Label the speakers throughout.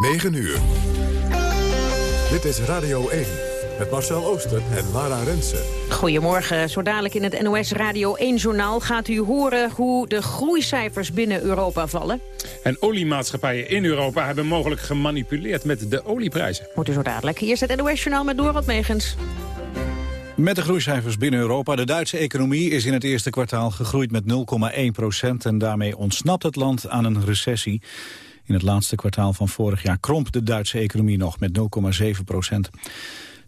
Speaker 1: 9 uur. Dit is Radio 1 met Marcel Ooster en Lara Rensen.
Speaker 2: Goedemorgen. Zo dadelijk in het NOS Radio 1-journaal gaat u horen hoe de groeicijfers binnen Europa vallen.
Speaker 3: En oliemaatschappijen in Europa hebben mogelijk gemanipuleerd met de olieprijzen.
Speaker 2: Moet u zo dadelijk. Hier is het NOS-journaal met Dorot Megens.
Speaker 4: Met de groeicijfers binnen Europa. De Duitse economie is in het eerste kwartaal gegroeid met 0,1 procent. En daarmee ontsnapt het land aan een recessie. In het laatste kwartaal van vorig jaar kromp de Duitse economie nog met 0,7 procent.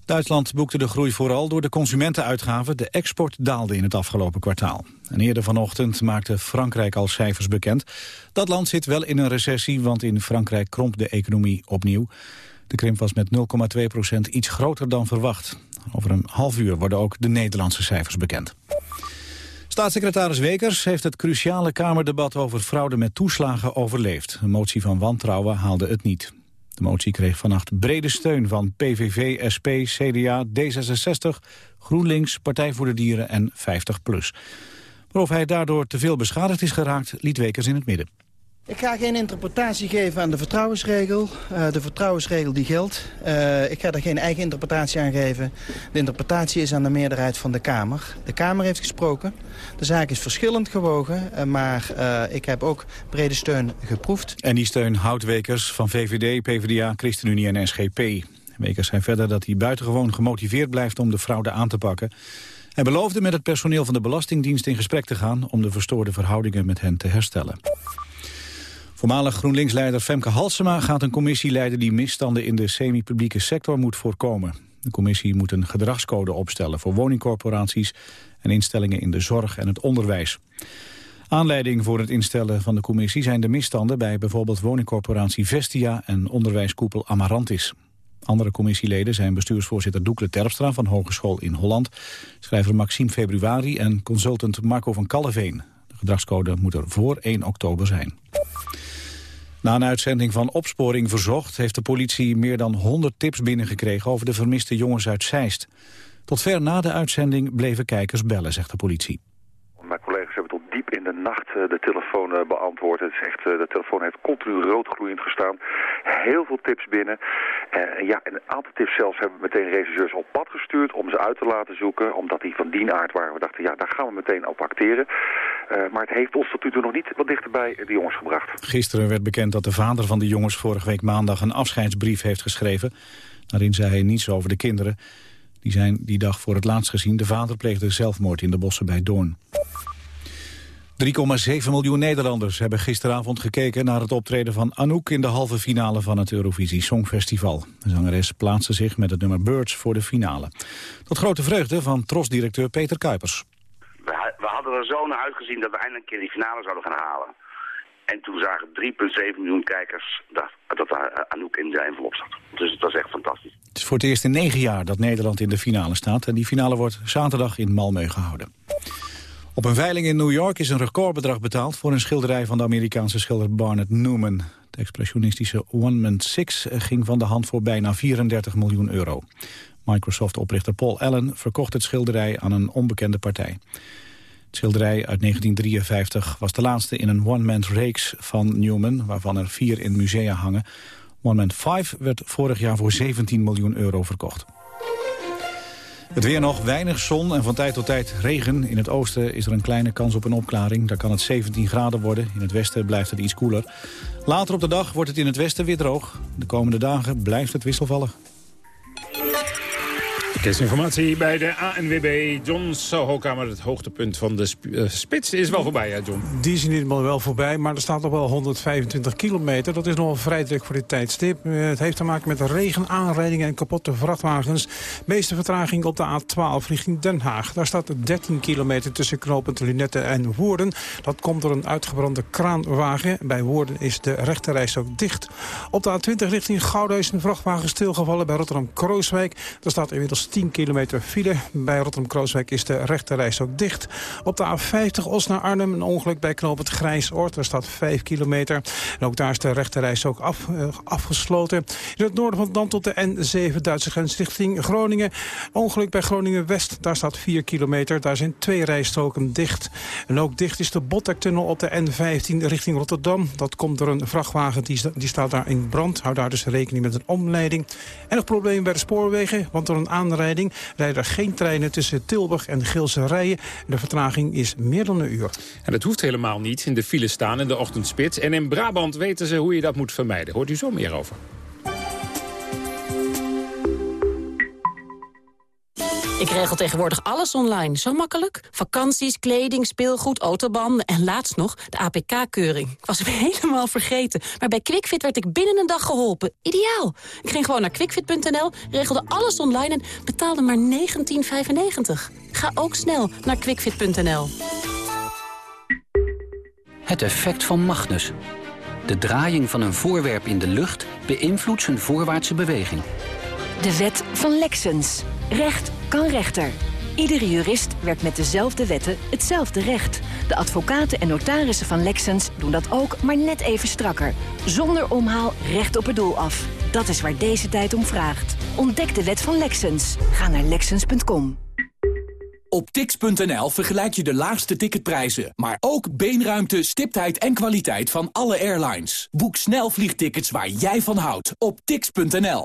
Speaker 4: Duitsland boekte de groei vooral door de consumentenuitgaven. De export daalde in het afgelopen kwartaal. En eerder vanochtend maakte Frankrijk al cijfers bekend. Dat land zit wel in een recessie, want in Frankrijk kromp de economie opnieuw. De krimp was met 0,2 procent iets groter dan verwacht. Over een half uur worden ook de Nederlandse cijfers bekend. Staatssecretaris Wekers heeft het cruciale Kamerdebat over fraude met toeslagen overleefd. Een motie van wantrouwen haalde het niet. De motie kreeg vannacht brede steun van PVV, SP, CDA, D66, GroenLinks, Partij voor de Dieren en 50PLUS. Maar of hij daardoor te veel beschadigd is geraakt, liet Wekers in het midden.
Speaker 5: Ik ga geen interpretatie geven aan de vertrouwensregel. Uh, de vertrouwensregel die geldt. Uh, ik ga daar geen eigen interpretatie aan geven. De interpretatie is aan de meerderheid van de Kamer. De Kamer heeft gesproken. De zaak is verschillend gewogen. Uh, maar ik heb ook brede steun geproefd.
Speaker 4: En die steun houdt Wekers van VVD, PvdA, ChristenUnie en SGP. Wekers zei verder dat hij buitengewoon gemotiveerd blijft om de fraude aan te pakken. Hij beloofde met het personeel van de Belastingdienst in gesprek te gaan... om de verstoorde verhoudingen met hen te herstellen. Voormalig GroenLinks-leider Femke Halsema gaat een commissie leiden die misstanden in de semi-publieke sector moet voorkomen. De commissie moet een gedragscode opstellen voor woningcorporaties en instellingen in de zorg en het onderwijs. Aanleiding voor het instellen van de commissie zijn de misstanden bij bijvoorbeeld woningcorporatie Vestia en onderwijskoepel Amarantis. Andere commissieleden zijn bestuursvoorzitter Doekle Terpstra van Hogeschool in Holland, schrijver Maxime Februari en consultant Marco van Kalleveen. De gedragscode moet er voor 1 oktober zijn. Na een uitzending van Opsporing Verzocht... heeft de politie meer dan 100 tips binnengekregen... over de vermiste jongens uit Zeist. Tot ver na de uitzending bleven kijkers bellen, zegt de politie.
Speaker 6: Mijn collega's hebben tot diep in de nacht eh, de telefoon eh, beantwoord. Het is echt, eh, de telefoon heeft continu roodgloeiend gestaan. Heel veel tips binnen. En ja, een aantal tips zelfs hebben we meteen regisseurs op pad gestuurd... om ze uit te laten zoeken, omdat die van die aard waren. We dachten, ja, daar gaan we meteen op acteren. Maar het heeft ons tot nu toe nog niet wat dichterbij de jongens gebracht.
Speaker 4: Gisteren werd bekend dat de vader van de jongens vorige week maandag een afscheidsbrief heeft geschreven. Daarin zei hij niets over de kinderen. Die zijn die dag voor het laatst gezien. De vader pleegde zelfmoord in de bossen bij Doorn. 3,7 miljoen Nederlanders hebben gisteravond gekeken naar het optreden van Anouk in de halve finale van het Eurovisie Songfestival. De zangeres plaatste zich met het nummer Birds voor de finale. Tot grote vreugde van TROS-directeur Peter Kuipers
Speaker 7: we hadden er zo naar uitgezien dat we eindelijk een keer die finale zouden gaan halen. En toen zagen 3,7 miljoen kijkers dat, dat Anouk in de envelop zat. Dus het was echt fantastisch.
Speaker 4: Het is voor het eerst in negen jaar dat Nederland in de finale staat. En die finale wordt zaterdag in Malmö gehouden. Op een veiling in New York is een recordbedrag betaald... voor een schilderij van de Amerikaanse schilder Barnett Newman. De expressionistische One Man Six ging van de hand voor bijna 34 miljoen euro. Microsoft-oprichter Paul Allen verkocht het schilderij aan een onbekende partij. Het schilderij uit 1953 was de laatste in een one-man-reeks van Newman... waarvan er vier in musea hangen. One Man 5 werd vorig jaar voor 17 miljoen euro verkocht. Het weer nog, weinig zon en van tijd tot tijd regen. In het oosten is er een kleine kans op een opklaring. Daar kan het 17 graden worden. In het westen blijft het iets koeler. Later op de dag wordt het in het westen weer droog. De komende dagen blijft het wisselvallig.
Speaker 3: Informatie bij de ANWB. John Sohoka, maar het hoogtepunt van de uh, spits is wel voorbij, hè John?
Speaker 8: Die is niet wel voorbij, maar er staat nog wel 125 kilometer. Dat is nog vrij druk voor dit tijdstip. Uh, het heeft te maken met regen, aanrijdingen en kapotte vrachtwagens. meeste vertraging op de A12 richting Den Haag. Daar staat 13 kilometer tussen knooppunt Lunette en Woerden. Dat komt door een uitgebrande kraanwagen. Bij Woerden is de rechterreis ook dicht. Op de A20 richting Gouda is een vrachtwagen stilgevallen bij Rotterdam-Krooswijk. Daar staat inmiddels 10 kilometer file. Bij Rotterdam-Krooswijk is de rechterreis ook dicht. Op de A50 Os naar Arnhem een ongeluk bij knoop het Grijsoord. Er staat 5 kilometer. En ook daar is de rechterreis ook af, uh, afgesloten. In het noorden van het land tot de N7 Duitse grens richting Groningen. Ongeluk bij Groningen-West. Daar staat 4 kilometer. Daar zijn twee rijstroken dicht. En ook dicht is de Botlektunnel op de N15 richting Rotterdam. Dat komt door een vrachtwagen die, die staat daar in brand. Hou daar dus rekening met een omleiding. En nog problemen bij de spoorwegen, want door een aanrijding rijden er geen treinen tussen Tilburg en Geelse Rijen. De vertraging is meer dan een uur.
Speaker 3: En dat hoeft helemaal niet in de file staan in de ochtendspits. En in Brabant weten ze hoe je dat moet vermijden. Hoort u zo meer over.
Speaker 9: Ik regel tegenwoordig alles online. Zo makkelijk. Vakanties, kleding, speelgoed, autobanden en laatst nog de APK-keuring. Ik was hem helemaal vergeten. Maar bij QuickFit werd ik binnen een dag geholpen. Ideaal. Ik ging gewoon naar quickfit.nl, regelde alles online en betaalde maar 19,95. Ga ook snel naar quickfit.nl.
Speaker 10: Het effect van Magnus. De draaiing van een voorwerp in de lucht beïnvloedt zijn voorwaartse beweging.
Speaker 11: De wet van Lexens. Recht kan rechter. Iedere jurist werkt met dezelfde wetten hetzelfde recht. De advocaten en notarissen van Lexens doen dat ook, maar net even strakker. Zonder omhaal recht op het doel af. Dat is waar deze tijd om vraagt. Ontdek de wet van Lexens. Ga naar Lexens.com.
Speaker 12: Op tix.nl vergelijk je de laagste ticketprijzen, maar ook beenruimte, stiptheid en kwaliteit van alle airlines. Boek snel vliegtickets waar jij van houdt op tix.nl.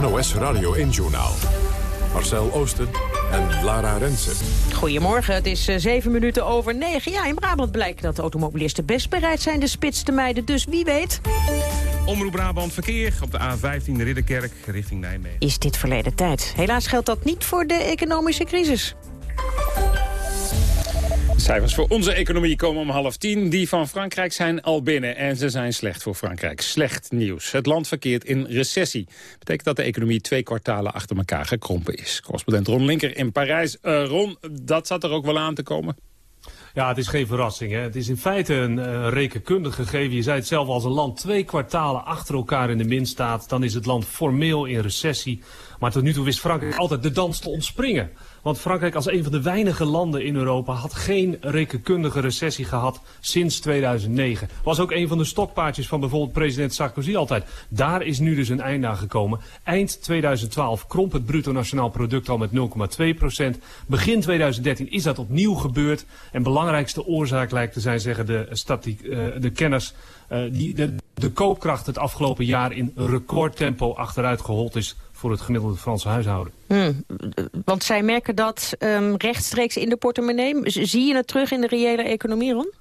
Speaker 1: NOS Radio 1-journaal. Marcel Oosten en Lara Rensen.
Speaker 2: Goedemorgen, het is uh, zeven minuten over negen. Ja, in Brabant blijkt dat de automobilisten best bereid zijn de spits te mijden. Dus wie weet...
Speaker 13: Omroep Brabant Verkeer op de A15 Ridderkerk richting Nijmegen.
Speaker 2: Is dit verleden tijd. Helaas geldt dat niet voor de economische crisis.
Speaker 3: Cijfers voor onze economie komen om half tien. Die van Frankrijk zijn al binnen en ze zijn slecht voor Frankrijk. Slecht nieuws. Het land verkeert in recessie. Betekent dat de economie twee kwartalen achter elkaar gekrompen is. Correspondent Ron Linker in Parijs. Uh, Ron, dat zat er ook wel aan te komen?
Speaker 14: Ja, het is geen verrassing. Hè. Het is in feite een uh, rekenkundig gegeven. Je zei het zelf, als een land twee kwartalen achter elkaar in de min staat... dan is het land formeel in recessie. Maar tot nu toe wist Frankrijk altijd de dans te ontspringen. Want Frankrijk als een van de weinige landen in Europa had geen rekenkundige recessie gehad sinds 2009. Was ook een van de stokpaardjes van bijvoorbeeld president Sarkozy altijd. Daar is nu dus een einde aan gekomen. Eind 2012 kromp het bruto nationaal product al met 0,2 procent. Begin 2013 is dat opnieuw gebeurd. En belangrijkste oorzaak lijkt te zijn, zeggen de, statiek, uh, de kenners, uh, die de, de koopkracht het afgelopen jaar in recordtempo achteruit gehold is voor het gemiddelde Franse huishouden.
Speaker 2: Hmm, want zij merken dat um, rechtstreeks in de portemonnee. Zie je het terug in de reële economie, Ron?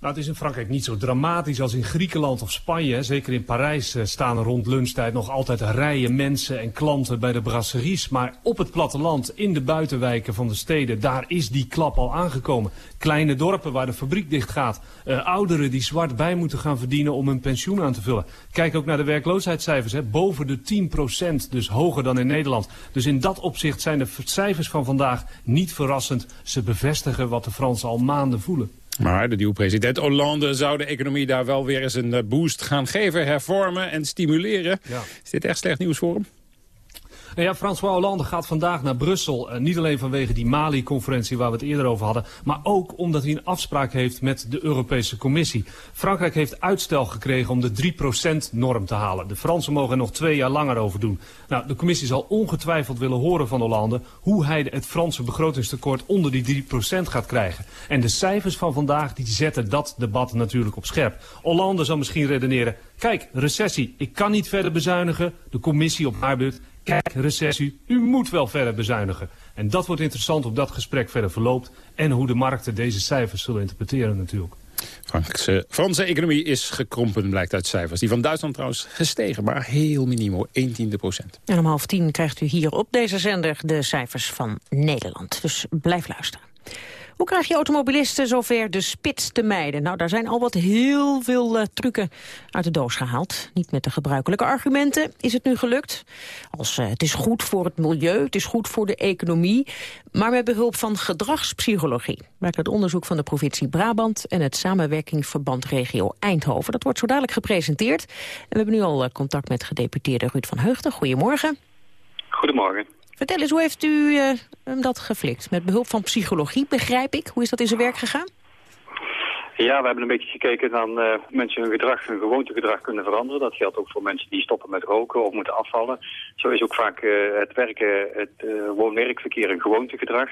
Speaker 14: Nou, het is in Frankrijk niet zo dramatisch als in Griekenland of Spanje. Zeker in Parijs uh, staan rond lunchtijd nog altijd rijen mensen en klanten bij de brasseries. Maar op het platteland, in de buitenwijken van de steden, daar is die klap al aangekomen. Kleine dorpen waar de fabriek dicht gaat. Uh, ouderen die zwart bij moeten gaan verdienen om hun pensioen aan te vullen. Kijk ook naar de werkloosheidscijfers. Hè. Boven de 10 procent, dus hoger dan in Nederland. Dus in dat opzicht zijn de cijfers van vandaag niet verrassend. Ze bevestigen wat de Fransen al maanden voelen.
Speaker 3: Maar de nieuwe president Hollande zou de economie daar wel weer eens een boost gaan geven, hervormen en stimuleren. Ja. Is dit echt slecht nieuws voor hem?
Speaker 14: Nou ja, François Hollande gaat vandaag naar Brussel. Uh, niet alleen vanwege die Mali-conferentie waar we het eerder over hadden... maar ook omdat hij een afspraak heeft met de Europese Commissie. Frankrijk heeft uitstel gekregen om de 3%-norm te halen. De Fransen mogen er nog twee jaar langer over doen. Nou, de Commissie zal ongetwijfeld willen horen van Hollande... hoe hij het Franse begrotingstekort onder die 3% gaat krijgen. En de cijfers van vandaag die zetten dat debat natuurlijk op scherp. Hollande zal misschien redeneren... kijk, recessie, ik kan niet verder bezuinigen. De Commissie op haar beurt Kijk, recessie, u moet wel verder bezuinigen. En dat wordt interessant hoe dat gesprek verder verloopt... en hoe de markten deze cijfers zullen interpreteren natuurlijk.
Speaker 3: Frankse, Franse economie is gekrompen, blijkt uit cijfers. Die van Duitsland trouwens gestegen, maar heel minimo, 1 tiende procent.
Speaker 2: En om half tien krijgt u hier op deze zender de cijfers van Nederland. Dus blijf luisteren. Hoe krijg je automobilisten zover de spits te mijden? Nou, daar zijn al wat heel veel uh, trucken uit de doos gehaald. Niet met de gebruikelijke argumenten is het nu gelukt. Als uh, het is goed voor het milieu, het is goed voor de economie. Maar met behulp van gedragspsychologie. Blijkt het onderzoek van de provincie Brabant... en het samenwerkingsverband regio Eindhoven. Dat wordt zo dadelijk gepresenteerd. En we hebben nu al uh, contact met gedeputeerde Ruud van Heugden. Goedemorgen.
Speaker 15: Goedemorgen.
Speaker 2: Vertel eens, hoe heeft u uh, dat geflikt? Met behulp van psychologie, begrijp ik. Hoe is dat in zijn werk gegaan?
Speaker 15: Ja, we hebben een beetje gekeken naar uh, mensen hun gedrag, hun gewoontegedrag kunnen veranderen. Dat geldt ook voor mensen die stoppen met roken of moeten afvallen. Zo is ook vaak uh, het werken, het woon-werkverkeer een gewoontegedrag.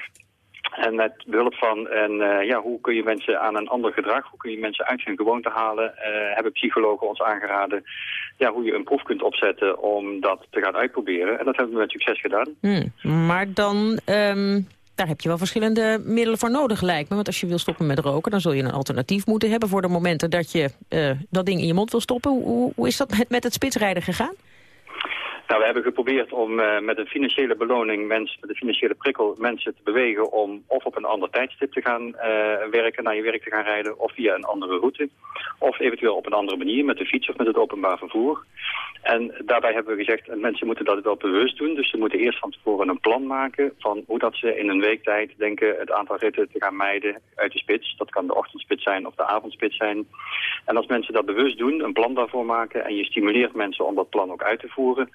Speaker 15: En met behulp van en, uh, ja, hoe kun je mensen aan een ander gedrag, hoe kun je mensen uit hun gewoonte halen, uh, hebben psychologen ons aangeraden ja, hoe je een proef kunt opzetten om dat te gaan uitproberen. En dat hebben we met succes gedaan.
Speaker 2: Hmm, maar dan, um, daar heb je wel verschillende middelen voor nodig lijkt me. Want als je wil stoppen met roken, dan zul je een alternatief moeten hebben voor de momenten dat je uh, dat ding in je mond wil stoppen. Hoe, hoe is dat met, met het spitsrijden gegaan?
Speaker 15: Nou, we hebben geprobeerd om uh, met een financiële beloning, mensen, met financiële prikkel, mensen te bewegen om of op een ander tijdstip te gaan uh, werken, naar je werk te gaan rijden, of via een andere route. Of eventueel op een andere manier, met de fiets of met het openbaar vervoer. En daarbij hebben we gezegd, mensen moeten dat wel bewust doen. Dus ze moeten eerst van tevoren een plan maken van hoe dat ze in een week tijd denken het aantal ritten te gaan mijden uit de spits. Dat kan de ochtendspits zijn of de avondspits zijn. En als mensen dat bewust doen, een plan daarvoor maken en je stimuleert mensen om dat plan ook uit te voeren,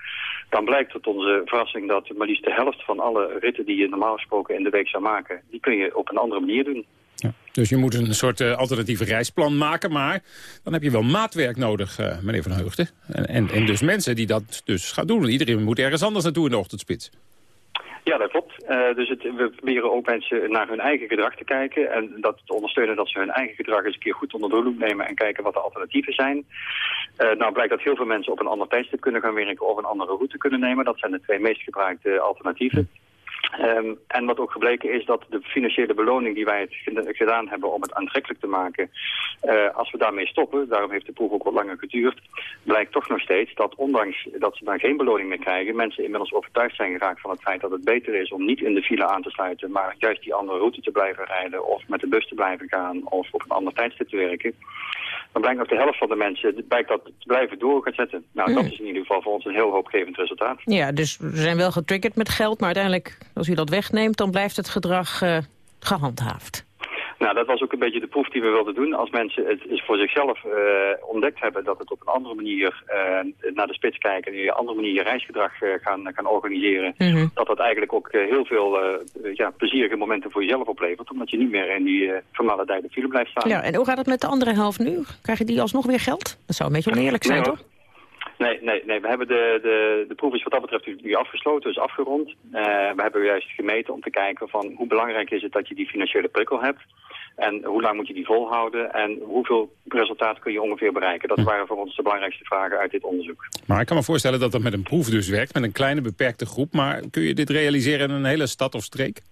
Speaker 15: dan blijkt tot onze verrassing dat maar liefst de helft van alle ritten die je normaal gesproken in de week zou maken, die kun je op een andere manier doen.
Speaker 3: Ja. Dus je moet een soort uh, alternatieve reisplan maken, maar dan heb je wel maatwerk nodig, uh, meneer Van Heugden. En, en, en, dus mensen die dat dus gaan doen. Iedereen moet ergens anders naartoe in de ochtendspits.
Speaker 15: Ja, dat klopt. Uh, dus het, we proberen ook mensen naar hun eigen gedrag te kijken en dat te ondersteunen dat ze hun eigen gedrag eens een keer goed onder de loep nemen en kijken wat de alternatieven zijn. Uh, nou blijkt dat heel veel mensen op een ander tijdstip kunnen gaan werken of een andere route kunnen nemen. Dat zijn de twee meest gebruikte alternatieven. Um, en wat ook gebleken is dat de financiële beloning die wij het gedaan hebben om het aantrekkelijk te maken, uh, als we daarmee stoppen, daarom heeft de proef ook wat langer geduurd, blijkt toch nog steeds dat ondanks dat ze dan geen beloning meer krijgen, mensen inmiddels overtuigd zijn geraakt van het feit dat het beter is om niet in de file aan te sluiten, maar juist die andere route te blijven rijden of met de bus te blijven gaan of op een ander tijdstip te werken. Dan blijkt nog de helft van de mensen blijkt dat te blijven door zetten. Nou, dat is in ieder geval voor ons een heel hoopgevend resultaat.
Speaker 2: Ja, dus we zijn wel getriggerd met geld, maar uiteindelijk als u dat wegneemt, dan blijft het gedrag uh, gehandhaafd.
Speaker 15: Nou, dat was ook een beetje de proef die we wilden doen. Als mensen het is voor zichzelf uh, ontdekt hebben dat het op een andere manier uh, naar de spits kijken... en op een andere manier je reisgedrag uh, gaan, gaan organiseren... Mm -hmm. dat dat eigenlijk ook heel veel ja, plezierige momenten voor jezelf oplevert... omdat je niet meer in die vermaledijde file blijft staan.
Speaker 2: Ja, en hoe gaat het met de andere helft nu? Krijgen die alsnog weer geld? Dat zou een beetje oneerlijk zijn, nee, toch?
Speaker 15: Nee, nee, nee. We hebben de, de, de proef is wat dat betreft nu afgesloten, dus afgerond. Uh, we hebben juist gemeten om te kijken van hoe belangrijk is het dat je die financiële prikkel hebt. En hoe lang moet je die volhouden en hoeveel resultaat kun je ongeveer bereiken. Dat waren voor ons de belangrijkste vragen uit dit onderzoek.
Speaker 3: Maar ik kan me voorstellen dat dat met een proef dus werkt, met een kleine beperkte groep. Maar kun je dit realiseren in een hele stad of streek?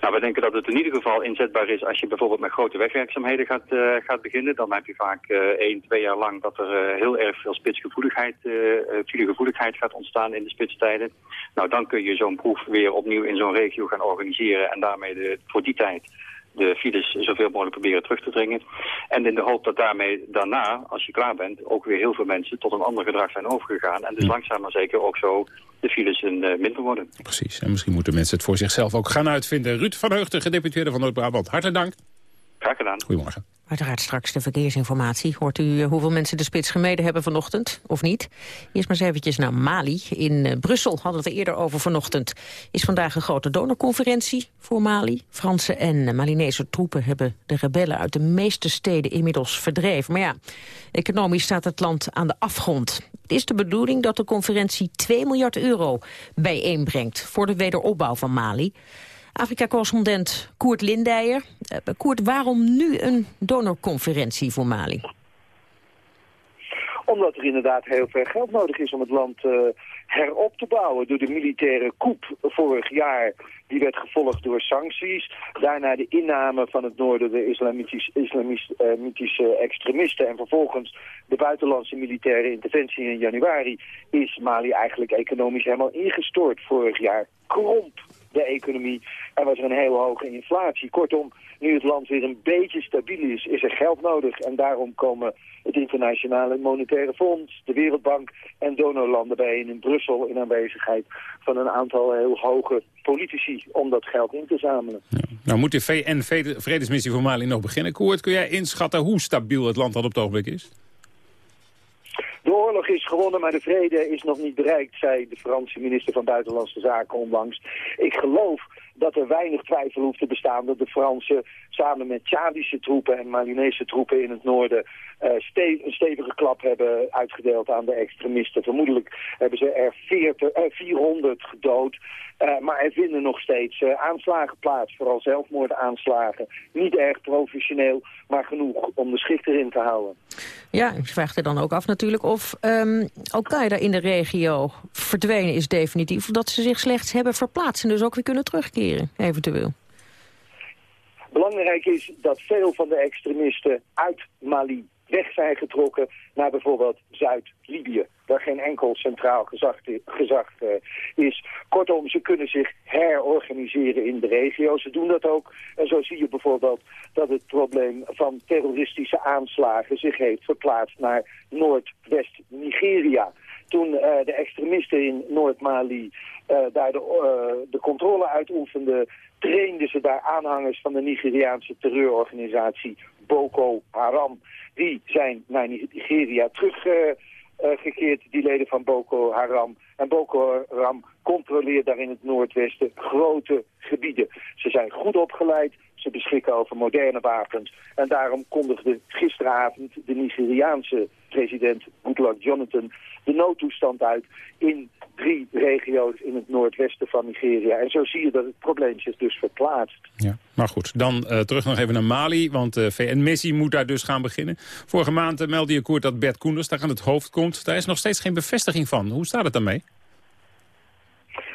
Speaker 15: Nou, we denken dat het in ieder geval inzetbaar is als je bijvoorbeeld met grote wegwerkzaamheden gaat, uh, gaat beginnen. Dan heb je vaak uh, één, twee jaar lang dat er uh, heel erg veel spitsgevoeligheid, filegevoeligheid gaat ontstaan in de spitstijden. Nou, dan kun je zo'n proef weer opnieuw in zo'n regio gaan organiseren en daarmee de, voor die tijd de files zoveel mogelijk proberen terug te dringen. En in de hoop dat daarmee daarna, als je klaar bent, ook weer heel veel mensen tot een ander gedrag zijn overgegaan. En dus langzaam maar zeker ook zo de files een, uh, minder worden.
Speaker 3: Precies. En misschien moeten mensen het voor zichzelf ook gaan uitvinden. Ruud van Heugten, gedeputeerde van Noord-Brabant. Hartelijk dank.
Speaker 16: Graag gedaan.
Speaker 3: Goedemorgen.
Speaker 2: Uiteraard straks de verkeersinformatie. Hoort u eh, hoeveel mensen de spits gemeden hebben vanochtend, of niet? Eerst maar eens eventjes naar Mali. In uh, Brussel hadden we het eerder over vanochtend. Is vandaag een grote donorconferentie voor Mali. Franse en Malinese troepen hebben de rebellen uit de meeste steden inmiddels verdreven. Maar ja, economisch staat het land aan de afgrond. Het is de bedoeling dat de conferentie 2 miljard euro bijeenbrengt... voor de wederopbouw van Mali. Afrika-correspondent Koert Lindijer. Uh, Koert, waarom nu een donorconferentie voor Mali?
Speaker 17: Omdat er inderdaad heel veel geld nodig is om het land uh, herop te bouwen. Door de militaire coup vorig jaar, die werd gevolgd door sancties. Daarna de inname van het noorden door islamitisch, islamitische extremisten. En vervolgens de buitenlandse militaire interventie in januari... is Mali eigenlijk economisch helemaal ingestort vorig jaar. Kromp de economie. En was er een heel hoge inflatie. Kortom, nu het land weer een beetje stabiel is, is er geld nodig. En daarom komen het Internationale Monetaire Fonds, de Wereldbank en donorlanden bijeen in Brussel in aanwezigheid van een aantal heel hoge politici om dat geld in te zamelen.
Speaker 3: Nou moet de VN-vredesmissie voor Mali nog beginnen. Koert, kun jij inschatten hoe stabiel het land dat op het ogenblik is?
Speaker 17: De oorlog is gewonnen, maar de vrede is nog niet bereikt, zei de Franse minister van Buitenlandse Zaken onlangs. Ik geloof dat er weinig twijfel hoeft te bestaan dat de Fransen samen met Tjadische troepen en Malinese troepen in het noorden ste een stevige klap hebben uitgedeeld aan de extremisten. Vermoedelijk hebben ze er 40, uh, 400 gedood. Uh, maar er vinden nog steeds aanslagen plaats, vooral zelfmoordaanslagen. Niet erg professioneel, maar genoeg om de schik erin te houden.
Speaker 2: Ja, ik vraag er dan ook af natuurlijk of um, Al-Qaeda in de regio verdwenen is definitief. Of dat ze zich slechts hebben verplaatst en dus ook weer kunnen terugkeren, eventueel.
Speaker 17: Belangrijk is dat veel van de extremisten uit Mali weg zijn getrokken naar bijvoorbeeld Zuid-Libië, waar geen enkel centraal gezag, gezag uh, is. Kortom, ze kunnen zich herorganiseren in de regio. Ze doen dat ook. En zo zie je bijvoorbeeld dat het probleem van terroristische aanslagen zich heeft verplaatst naar Noordwest-Nigeria. Toen uh, de extremisten in Noord-Mali uh, daar de, de controle uitoefenden, trainden ze daar aanhangers van de Nigeriaanse terreurorganisatie Boko Haram. Die zijn naar Nigeria teruggekeerd, die leden van Boko Haram. En Boko Haram controleert daar in het noordwesten grote gebieden. Ze zijn goed opgeleid, ze beschikken over moderne wapens. En daarom kondigde gisteravond de Nigeriaanse president Goodluck Jonathan de noodtoestand uit in drie regio's in het noordwesten van Nigeria. En zo zie je dat het probleem zich dus verplaatst.
Speaker 3: Ja, maar goed, dan uh, terug nog even naar Mali, want de uh, VN-missie moet daar dus gaan beginnen. Vorige maand uh, meldde je Koert dat Bert Koenders daar aan het hoofd komt. Daar is nog steeds geen bevestiging van. Hoe staat het daarmee?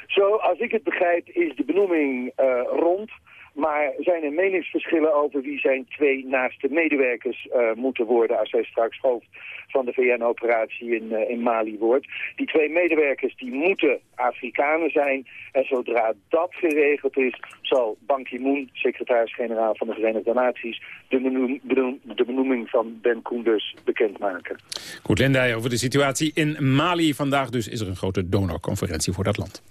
Speaker 17: Zo, als ik het begrijp, is de benoeming rond. Maar zijn er meningsverschillen over wie zijn twee naaste medewerkers uh, moeten worden als hij straks hoofd van de VN-operatie in, uh, in Mali wordt. Die twee medewerkers die moeten Afrikanen zijn. En zodra dat geregeld is, zal Ban Ki-moon, secretaris-generaal van de Verenigde Naties, de, benoem, benoem, de benoeming van Ben Koenders bekendmaken.
Speaker 3: Goed, Lendij, over de situatie in Mali. Vandaag dus is er een grote donorconferentie voor dat land.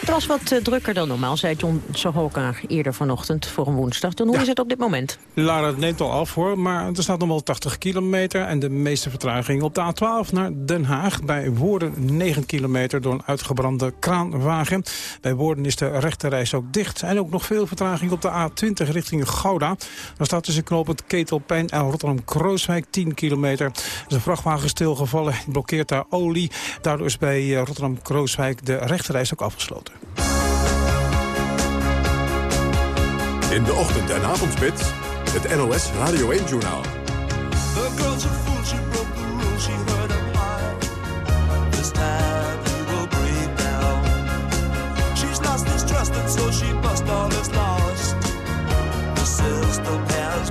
Speaker 2: Het was wat uh, drukker dan normaal, zei John Sohoka eerder vanochtend voor een woensdag. Dan hoe ja. is het op dit moment?
Speaker 8: Lara, het neemt al af hoor, maar er staat nog wel 80 kilometer... en de meeste vertraging op de A12 naar Den Haag. Bij Woerden 9 kilometer door een uitgebrande kraanwagen. Bij Woerden is de rechterreis ook dicht. En ook nog veel vertraging op de A20 richting Gouda. Dan staat tussen knooppunt Ketelpijn en Rotterdam-Krooswijk 10 kilometer. Er is een vrachtwagen stilgevallen, blokkeert daar olie. Daardoor is bij uh, Rotterdam-Krooswijk de rechterreis ook afgesloten.
Speaker 1: In de ochtend- en avondspits, het NOS Radio 1-journaal.
Speaker 18: The girl's a fool, she broke the rules, she heard him high. This time he will break down. She's lost his trust and so she bust all is lost. The system has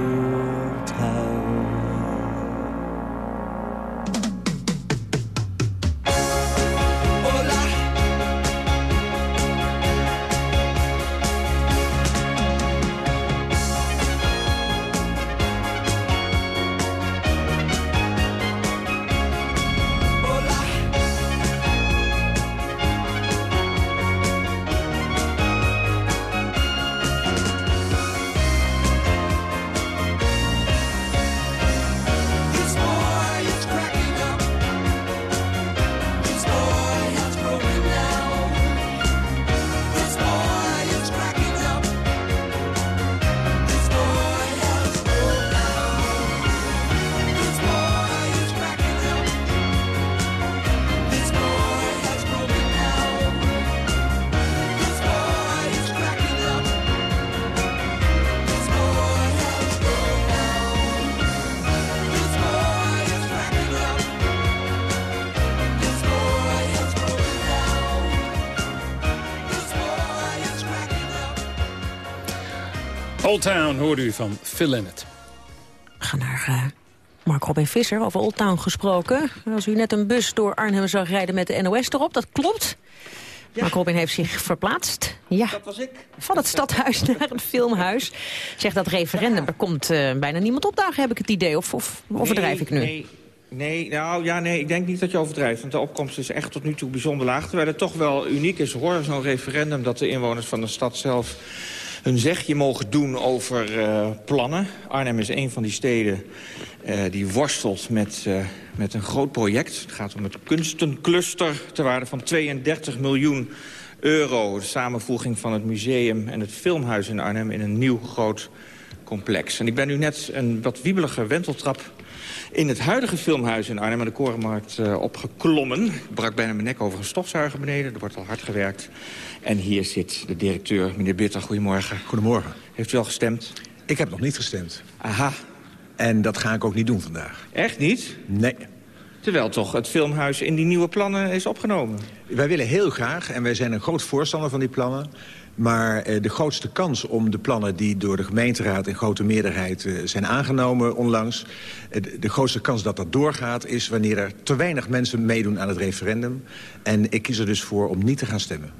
Speaker 3: Old Town hoorde u van Phil Lynott.
Speaker 2: We gaan naar eh, Mark Robin Visser, over Old Town gesproken. Als u net een bus door Arnhem zag rijden met de NOS erop, dat klopt. Mark Robin heeft zich verplaatst. Ja,
Speaker 16: Dat was ik.
Speaker 2: van het stadhuis naar het filmhuis. Zeg dat referendum, er komt eh, bijna niemand opdagen, heb ik het idee. Of, of overdrijf
Speaker 16: Nee,
Speaker 2: ik nu?
Speaker 16: Nee, nee, nou ja, nee, ik denk niet dat je overdrijft. Want de opkomst is echt tot nu toe bijzonder laag. Terwijl het toch wel uniek is, hoor, zo'n referendum... dat de inwoners van de stad zelf hun zegje mogen doen over eh, plannen. Arnhem is een van die steden eh, die worstelt met, eh, met een groot project. Het gaat om het kunstencluster ter waarde van 32 miljoen euro. De samenvoeging van het museum en het filmhuis in Arnhem... in een nieuw groot complex. En ik ben nu net een wat wiebelige wenteltrap in het huidige filmhuis in Arnhem aan de Korenmarkt eh, opgeklommen. Ik brak bijna mijn nek over een stofzuiger beneden. Er wordt al hard gewerkt. En hier zit de directeur, meneer Bitter. Goedemorgen.
Speaker 19: Goedemorgen.
Speaker 16: Heeft u al gestemd?
Speaker 19: Ik heb nog niet gestemd.
Speaker 16: Aha.
Speaker 19: En dat ga ik ook niet doen vandaag.
Speaker 16: Echt niet?
Speaker 19: Nee.
Speaker 16: Terwijl toch het filmhuis in die nieuwe plannen is opgenomen.
Speaker 19: Wij willen heel graag, en wij zijn een groot voorstander van die plannen... maar eh, de grootste kans om de plannen die door de gemeenteraad... in grote meerderheid eh, zijn aangenomen onlangs... eh, de, de grootste kans dat dat doorgaat is wanneer er te weinig mensen meedoen aan het referendum. En ik kies er dus voor om niet te gaan stemmen.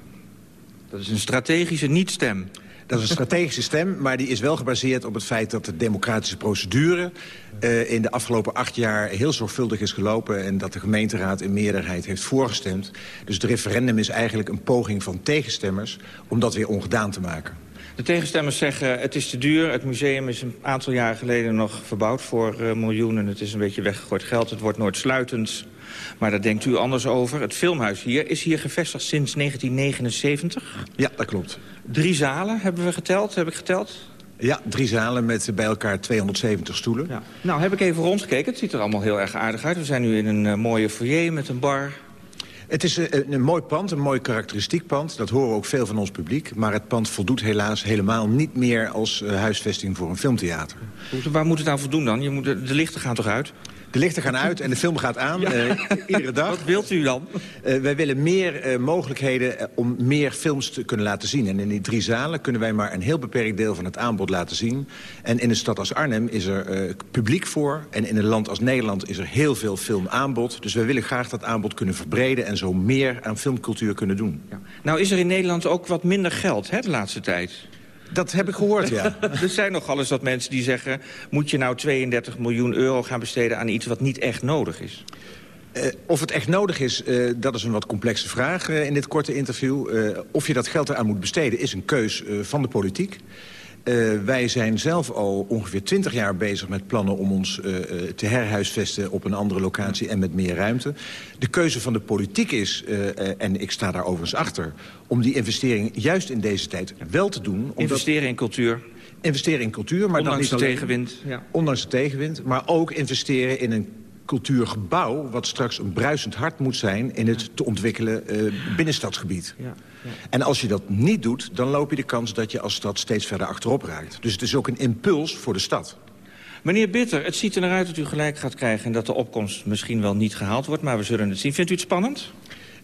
Speaker 16: Dat is een strategische niet-stem.
Speaker 19: Dat is een strategische stem, maar die is wel gebaseerd op het feit dat de democratische procedure eh, in de afgelopen acht jaar heel zorgvuldig is gelopen en dat de gemeenteraad in meerderheid heeft voorgestemd. Dus het referendum is eigenlijk een poging van tegenstemmers om dat weer ongedaan te maken.
Speaker 16: De tegenstemmers zeggen het is te duur. Het museum is een aantal jaren geleden nog verbouwd voor eh, miljoenen. Het is een beetje weggegooid geld. Het wordt nooit sluitend. Maar daar denkt u anders over. Het filmhuis hier is hier gevestigd sinds 1979.
Speaker 19: Ja, dat klopt.
Speaker 16: Drie zalen hebben we geteld, heb ik geteld.
Speaker 19: Ja, drie zalen met bij elkaar 270 stoelen.
Speaker 16: Ja. Nou, heb ik even rondgekeken. Het ziet er allemaal heel erg aardig uit. We zijn nu in een eh, mooie foyer met een bar.
Speaker 19: Het is een, een mooi pand, een mooi karakteristiek pand. Dat horen ook veel van ons publiek. Maar het pand voldoet helaas helemaal niet meer als eh, huisvesting voor een filmtheater.
Speaker 16: Waar moet het aan voldoen dan? Je moet, de, de lichten gaan toch uit?
Speaker 19: De lichten gaan uit en de film gaat aan, eh, iedere dag.
Speaker 16: Wat wilt u dan?
Speaker 19: Eh, wij willen meer eh, mogelijkheden om meer films te kunnen laten zien. En in die drie zalen kunnen wij maar een heel beperkt deel van het aanbod laten zien. En in een stad als Arnhem is er publiek voor. En in een land als Nederland is er heel veel filmaanbod. Dus wij willen graag dat aanbod kunnen verbreden... en zo meer aan filmcultuur kunnen doen.
Speaker 16: Nou is er in Nederland ook wat minder geld, hè, de laatste tijd.
Speaker 19: Dat heb ik gehoord, ja.
Speaker 16: er zijn nogal eens wat mensen die zeggen... moet je nou 32 miljoen euro gaan besteden aan iets wat niet echt nodig is?
Speaker 19: Uh, of het echt nodig is, uh, dat is een wat complexe vraag uh, in dit korte interview. of je dat geld eraan moet besteden, is een keus van de politiek. Wij zijn zelf al ongeveer twintig jaar bezig met plannen om ons te herhuisvesten op een andere locatie en met meer ruimte. De keuze van de politiek is, en ik sta daar overigens achter, om die investering juist in deze tijd wel te doen. Omdat...
Speaker 16: Investeren in cultuur.
Speaker 19: Investeren in cultuur, maar
Speaker 16: ondanks
Speaker 19: dan niet
Speaker 16: de tegenwind. Ja.
Speaker 19: Ondanks de tegenwind, maar ook investeren in een cultuurgebouw... wat straks een bruisend hart moet zijn in het te ontwikkelen uh, binnenstadsgebied. Ja, ja. En als je dat niet doet, dan loop je de kans dat je als stad steeds verder achterop raakt. Dus het is ook een impuls voor de stad.
Speaker 16: Meneer Bitter, het ziet er naar uit dat u gelijk gaat krijgen... en dat de opkomst misschien wel niet gehaald wordt, maar we zullen het zien. Vindt u het spannend?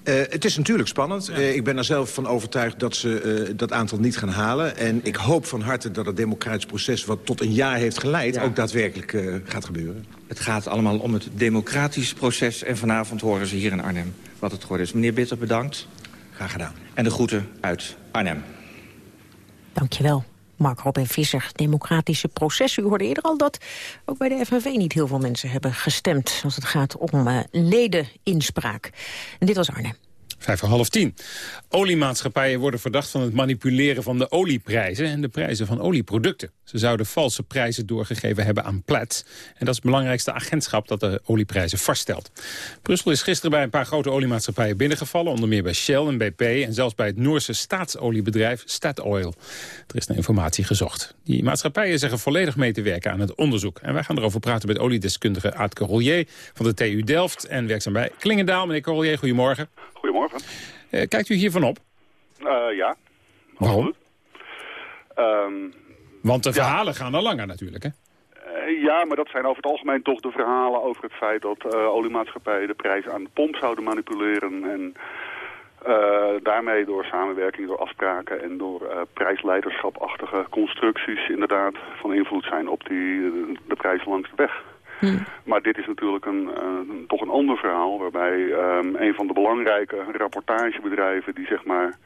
Speaker 19: Uh, het is natuurlijk spannend. Ja. Uh, ik ben er zelf van overtuigd dat ze uh, dat aantal niet gaan halen. En ik hoop van harte dat het democratisch proces... wat tot een jaar heeft geleid, ja. ook daadwerkelijk gaat gebeuren.
Speaker 16: Het gaat allemaal om het democratisch proces. En vanavond horen ze hier in Arnhem wat het geworden is. Meneer Bitter, bedankt.
Speaker 19: Graag gedaan.
Speaker 16: En de groeten uit Arnhem.
Speaker 2: Dankjewel. Mark Robin Visser, democratische proces. U hoorde eerder al dat ook bij de FNV niet heel veel mensen hebben gestemd... als het gaat om uh, ledeninspraak. En dit was Arnhem.
Speaker 3: Vijf voor half tien. Oliemaatschappijen worden verdacht van het manipuleren van de olieprijzen en de prijzen van olieproducten. Ze zouden valse prijzen doorgegeven hebben aan Platts. En dat is het belangrijkste agentschap dat de olieprijzen vaststelt. Brussel is gisteren bij een paar grote oliemaatschappijen binnengevallen. Onder meer bij Shell en BP en zelfs bij het Noorse staatsoliebedrijf Statoil. Er is naar informatie gezocht. Die maatschappijen zeggen volledig mee te werken aan het onderzoek. En wij gaan erover praten met oliedeskundige Aad Corollier van de TU Delft. En werkzaam bij Klingendaal. Meneer Corollier, goedemorgen.
Speaker 20: Goedemorgen.
Speaker 3: Uh, kijkt u hiervan op?
Speaker 20: Uh, ja.
Speaker 3: Waarom?
Speaker 20: Um,
Speaker 3: Want de verhalen ja. gaan al langer natuurlijk, hè?
Speaker 20: Uh, ja, maar dat zijn over het algemeen toch de verhalen over het feit dat oliemaatschappijen de prijs aan de pomp zouden manipuleren. En uh, daarmee door samenwerking, door afspraken en door uh, prijsleiderschapachtige constructies inderdaad van invloed zijn op die, de prijs langs de weg. Hmm. Maar dit is natuurlijk een, uh, toch een ander verhaal waarbij um, een van de belangrijke rapportagebedrijven die zeg maar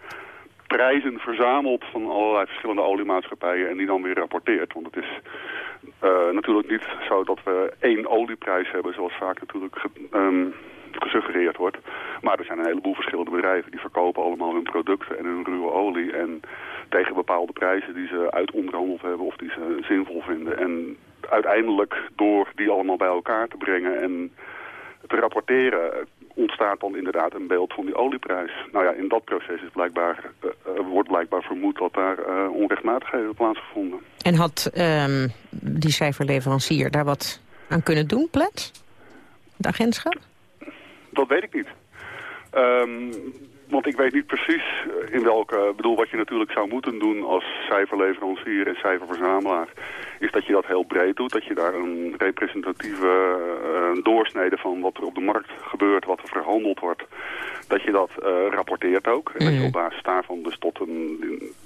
Speaker 20: prijzen verzamelt van allerlei verschillende oliemaatschappijen en die dan weer rapporteert. Want het is uh, natuurlijk niet zo dat we één olieprijs hebben zoals vaak natuurlijk ge um, gesuggereerd wordt. Maar er zijn een heleboel verschillende bedrijven die verkopen allemaal hun producten en hun ruwe olie en tegen bepaalde prijzen die ze uitonderhandeld hebben of die ze zinvol vinden. En uiteindelijk door die allemaal bij elkaar te brengen en te rapporteren ontstaat dan inderdaad een beeld van die olieprijs. Nou ja, in dat proces is blijkbaar, uh, wordt blijkbaar vermoed dat daar uh, onrechtmatigheden plaatsgevonden.
Speaker 2: En had um, die cijferleverancier daar wat aan kunnen doen, Plet? Het agentschap?
Speaker 20: Dat weet ik niet. Um, want ik weet niet precies in welke... bedoel, wat je natuurlijk zou moeten doen als cijferleverancier en cijferverzamelaar... is dat je dat heel breed doet. Dat je daar een representatieve uh, doorsnede van wat er op de markt gebeurt... wat er verhandeld wordt, dat je dat uh, rapporteert ook. En dat je op basis daarvan dus tot een,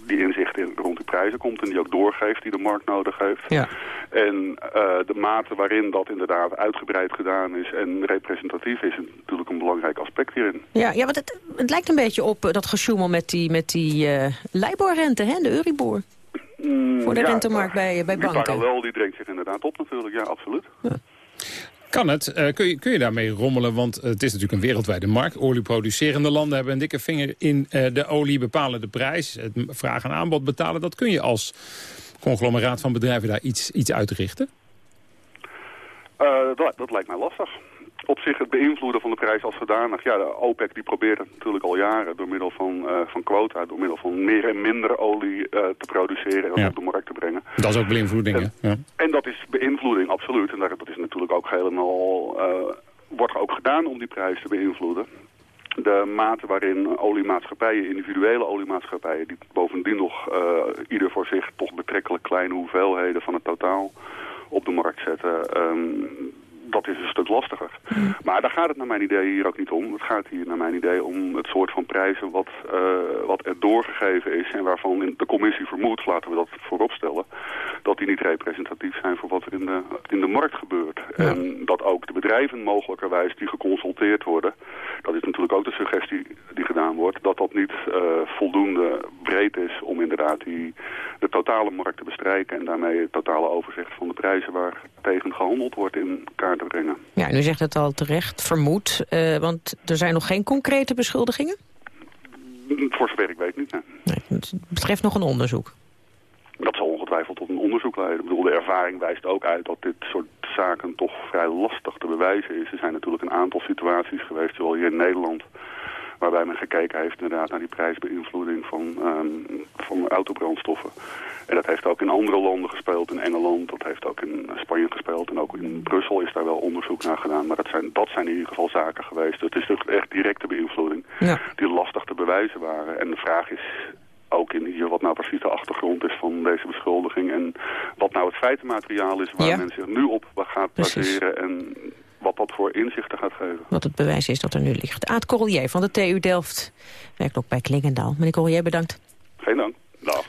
Speaker 20: die inzicht in, rond die prijzen komt... en die ook doorgeeft die de markt nodig heeft.
Speaker 2: Ja.
Speaker 20: En uh, de mate waarin dat inderdaad uitgebreid gedaan is en representatief is... natuurlijk een belangrijk aspect hierin.
Speaker 2: Ja, ja want het, het lijkt een beetje op dat gesjoemel met die, met die uh, Libor-rente, hè, de Euribor.
Speaker 20: Mm,
Speaker 2: Voor de
Speaker 20: ja,
Speaker 2: rentemarkt bij, bij
Speaker 20: die
Speaker 2: banken.
Speaker 20: parallel die dringt zich inderdaad op natuurlijk, ja, absoluut.
Speaker 2: Ja.
Speaker 3: Kan het? Uh, kun, je, kun je daarmee rommelen? Want het is natuurlijk een wereldwijde markt. Olieproducerende landen hebben een dikke vinger in uh, de olie, bepalen de prijs. Het vraag en aanbod betalen, dat kun je als conglomeraat van bedrijven daar iets, iets uitrichten?
Speaker 20: Uh, dat, dat lijkt mij lastig op zich het beïnvloeden van de prijs als zodanig. Ja, de OPEC die probeert het natuurlijk al jaren door middel van, uh, van quota, door middel van meer en minder olie uh, te produceren en
Speaker 3: ja.
Speaker 20: op de markt te brengen.
Speaker 3: Dat is ook beïnvloeding,
Speaker 20: en,
Speaker 3: ja.
Speaker 20: En dat is beïnvloeding, absoluut. En dat is natuurlijk ook helemaal, uh, wordt ook gedaan om die prijs te beïnvloeden. De mate waarin oliemaatschappijen, individuele oliemaatschappijen, die bovendien nog ieder voor zich toch betrekkelijk kleine hoeveelheden van het totaal op de markt zetten, um, dat is een stuk lastiger. Maar daar gaat het naar mijn idee hier ook niet om. Het gaat hier naar mijn idee om het soort van prijzen wat, uh, wat er doorgegeven is... en waarvan de commissie vermoedt, laten we dat vooropstellen... dat die niet representatief zijn voor wat er in de, in de markt gebeurt. En dat ook de bedrijven mogelijkerwijs die geconsulteerd worden... dat is natuurlijk ook de suggestie die gedaan wordt... dat dat niet uh, voldoende breed is om inderdaad die, de totale markt te bestrijken... en daarmee het totale overzicht van de prijzen waar tegen gehandeld wordt in kaart te brengen.
Speaker 2: Ja, u zegt het al terecht, vermoed, uh, want er zijn nog geen concrete beschuldigingen?
Speaker 20: Voor zover ik weet niet,
Speaker 2: nee. Het betreft nog een onderzoek.
Speaker 20: Dat zal ongetwijfeld tot een onderzoek leiden. Ik bedoel, de ervaring wijst ook uit dat dit soort zaken toch vrij lastig te bewijzen is. Er zijn natuurlijk een aantal situaties geweest, zowel hier in Nederland waarbij men gekeken heeft inderdaad naar die prijsbeïnvloeding van, um, van autobrandstoffen. En dat heeft ook in andere landen gespeeld, in Engeland, dat heeft ook in Spanje gespeeld en ook in Brussel is daar wel onderzoek naar gedaan. Maar dat zijn, dat zijn in ieder geval zaken geweest. Het is dus echt directe beïnvloeding
Speaker 2: ja.
Speaker 20: die lastig te bewijzen waren. En de vraag is ook in hier wat nou precies de achtergrond is van deze beschuldiging en wat nou het feitenmateriaal is waar
Speaker 2: Ja.
Speaker 20: men zich nu op gaat baseren en wat dat voor inzichten gaat geven.
Speaker 2: Wat het bewijs is dat er nu ligt. Aad Corrier van de TU Delft werkt ook bij Klingendaal. Meneer Corrier, bedankt.
Speaker 20: Geen dank. Dag.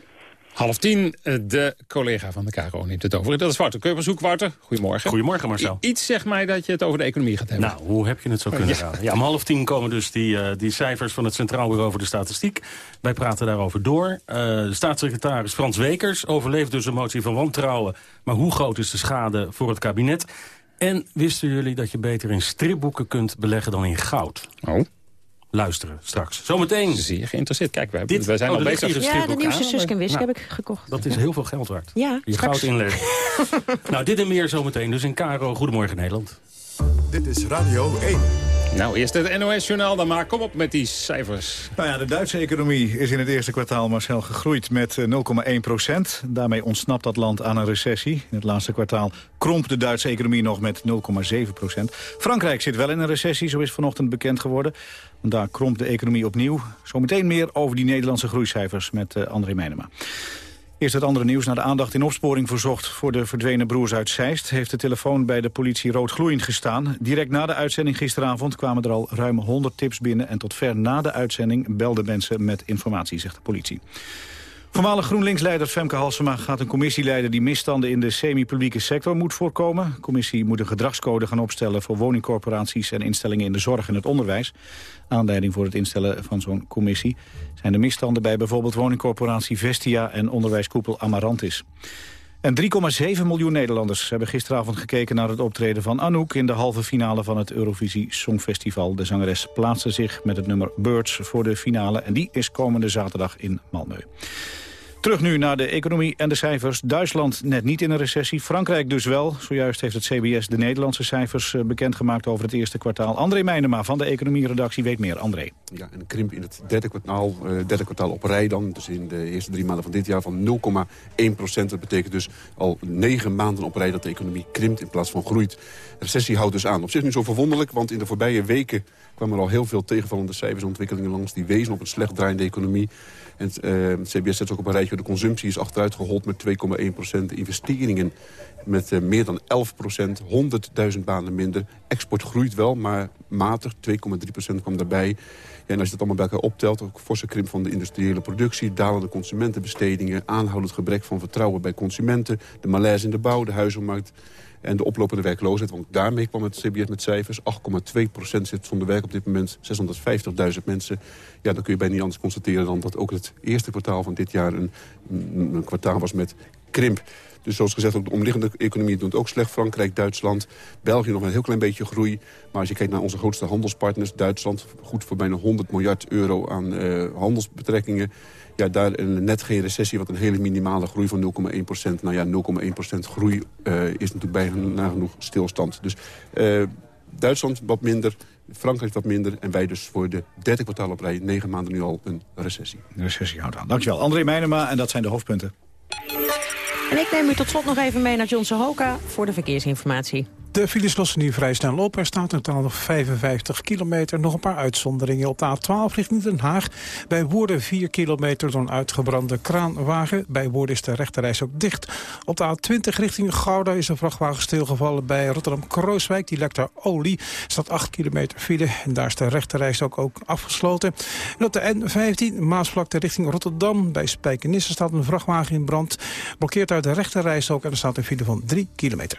Speaker 3: Half tien, eh, de collega van de KRO neemt het over. Dat is Wouter Keupershoek. Wouter, goedemorgen.
Speaker 21: Goedemorgen Marcel.
Speaker 3: I- iets zegt mij dat je het over de economie gaat hebben.
Speaker 21: Nou, hoe heb je het zo kunnen
Speaker 3: Ja.
Speaker 21: raden? Ja, om half tien komen dus die, eh, die cijfers van het Centraal Bureau voor de Statistiek. Wij praten daarover door. Eh, staatssecretaris Frans Wekers overleeft dus een motie van wantrouwen. Maar hoe groot is de schade voor het kabinet? En wisten jullie dat je beter in stripboeken kunt beleggen dan in goud?
Speaker 3: Oh.
Speaker 21: Luisteren straks. Zometeen.
Speaker 3: Zeer geïnteresseerd. Kijk, wij,
Speaker 21: Dit-
Speaker 3: wij zijn
Speaker 21: oh,
Speaker 3: al bezig.
Speaker 21: hier
Speaker 2: Ja, de nieuwste
Speaker 21: aan.
Speaker 2: Suske en Wiske
Speaker 21: Nou,
Speaker 2: heb ik gekocht.
Speaker 21: Dat is heel veel geld waard.
Speaker 2: Ja,
Speaker 21: Je
Speaker 2: straks.
Speaker 21: goud inleggen. nou, dit en meer zometeen. Dus in Caro, Goedemorgen Nederland.
Speaker 1: Dit is Radio 1.
Speaker 3: Nou, eerst het NOS-journaal dan maar. Kom op met die cijfers.
Speaker 4: Nou ja, de Duitse economie is in het eerste kwartaal Marcel gegroeid met eh, 0,1 procent. Daarmee ontsnapt dat land aan een recessie. In het laatste kwartaal kromp de Duitse economie nog met 0,7 procent. Frankrijk zit wel in een recessie, zo is vanochtend bekend geworden. Want daar kromp de economie opnieuw. Zometeen meer over die Nederlandse groeicijfers met eh, André Meijnema. Eerst het andere nieuws. Naar de aandacht in opsporing verzocht voor de verdwenen broers uit Zeist... heeft de telefoon bij de politie roodgloeiend gestaan. Direct na de uitzending gisteravond kwamen er al ruim 100 tips binnen... en tot ver na de uitzending belden mensen met informatie, zegt de politie. Voormalig GroenLinks-leider Femke Halsema gaat een commissie leiden... die misstanden in de semi-publieke sector moet voorkomen. De commissie moet een gedragscode gaan opstellen... voor woningcorporaties en instellingen in de zorg en het onderwijs. Aanleiding voor het instellen van zo'n commissie... zijn de misstanden bij bijvoorbeeld woningcorporatie Vestia... en onderwijskoepel Amarantis. En 3,7 miljoen Nederlanders hebben gisteravond gekeken naar het optreden van Anouk... in de halve finale van het Eurovisie Songfestival. De zangeres plaatste zich met het nummer Birds voor de finale... en die is komende zaterdag in Malmö. Terug nu naar de economie en de cijfers. Duitsland net niet in een recessie, Frankrijk dus wel. Zojuist heeft het CBS de Nederlandse cijfers eh, bekendgemaakt over het eerste kwartaal. André Meijnema van de economieredactie weet meer. André.
Speaker 22: Ja, een krimp in het derde kwartaal, eh, derde kwartaal op rij dan. Dus in de eerste drie maanden van dit jaar van 0,1 procent. Dat betekent dus al negen maanden op rij dat de economie krimpt in plaats van groeit. De recessie houdt dus aan. Op zich niet zo verwonderlijk, want in de voorbije weken kwamen er al heel veel tegenvallende cijfers en ontwikkelingen langs die wezen op een slecht draaiende economie. En het, eh, CBS zet ook op een rijtje, de consumptie is achteruit gehold met 2,1 procent. De investeringen met eh, meer dan 11 procent, 100.000 banen minder. Export groeit wel, maar matig, 2,3 procent kwam daarbij. Ja, en als je dat allemaal bij elkaar optelt, ook forse krimp van de industriële productie... dalende consumentenbestedingen, aanhoudend gebrek van vertrouwen bij consumenten... de malaise in de bouw, de huizenmarkt en de oplopende werkloosheid. Want daarmee kwam het CBS met cijfers. 8,2 procent zit zonder werk op dit moment, 650.000 mensen. Ja, dan kun je bijna niet anders constateren dan dat ook het eerste kwartaal van dit jaar... een, een kwartaal was met krimp. Dus zoals gezegd, ook de omliggende economie doet ook slecht. Frankrijk, Duitsland, België nog een heel klein beetje groei. Maar als je kijkt naar onze grootste handelspartners... Duitsland, goed voor bijna 100 miljard euro aan eh, handelsbetrekkingen. Ja, daar een, net geen recessie, wat een hele minimale groei van 0,1 procent. Nou ja, 0,1 procent groei eh, is natuurlijk bijna nagenoeg stilstand. Dus eh, Duitsland wat minder, Frankrijk wat minder... en wij dus voor de derde kwartaal op rij, negen maanden nu al, een recessie.
Speaker 4: De recessie houdt aan. Dankjewel. André Meijnema en dat zijn de hoofdpunten.
Speaker 2: En ik neem u tot slot nog even mee naar Johnson Hoka voor de verkeersinformatie.
Speaker 8: De files lossen nu vrij snel op. Er staat in totaal nog 55 kilometer. Nog een paar uitzonderingen op de A12 richting Den Haag. Bij Woerden 4 kilometer door een uitgebrande kraanwagen. Bij Woerden is de rechterreis ook dicht. Op de A20 richting Gouda is een vrachtwagen stilgevallen bij Rotterdam-Krooswijk. Die lekt daar olie. Er staat 8 kilometer file en daar is de rechterreis ook, ook afgesloten. En op de N15 Maasvlakte richting Rotterdam. Bij Spijkenisse staat een vrachtwagen in brand. Blokkeert uit de rechterreis ook en er staat een file van 3 kilometer.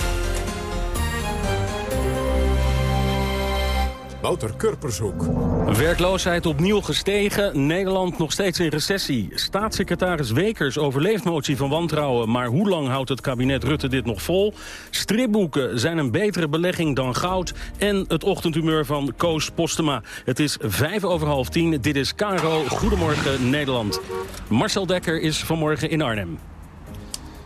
Speaker 1: Wouter Kurpershoek.
Speaker 21: Werkloosheid opnieuw gestegen, Nederland nog steeds in recessie. Staatssecretaris Wekers overleeft motie van wantrouwen... maar hoe lang houdt het kabinet Rutte dit nog vol? Stripboeken zijn een betere belegging dan goud... en het ochtendhumeur van Koos Postema. Het is vijf over half tien, dit is Caro. Goedemorgen Nederland. Marcel Dekker is vanmorgen in Arnhem.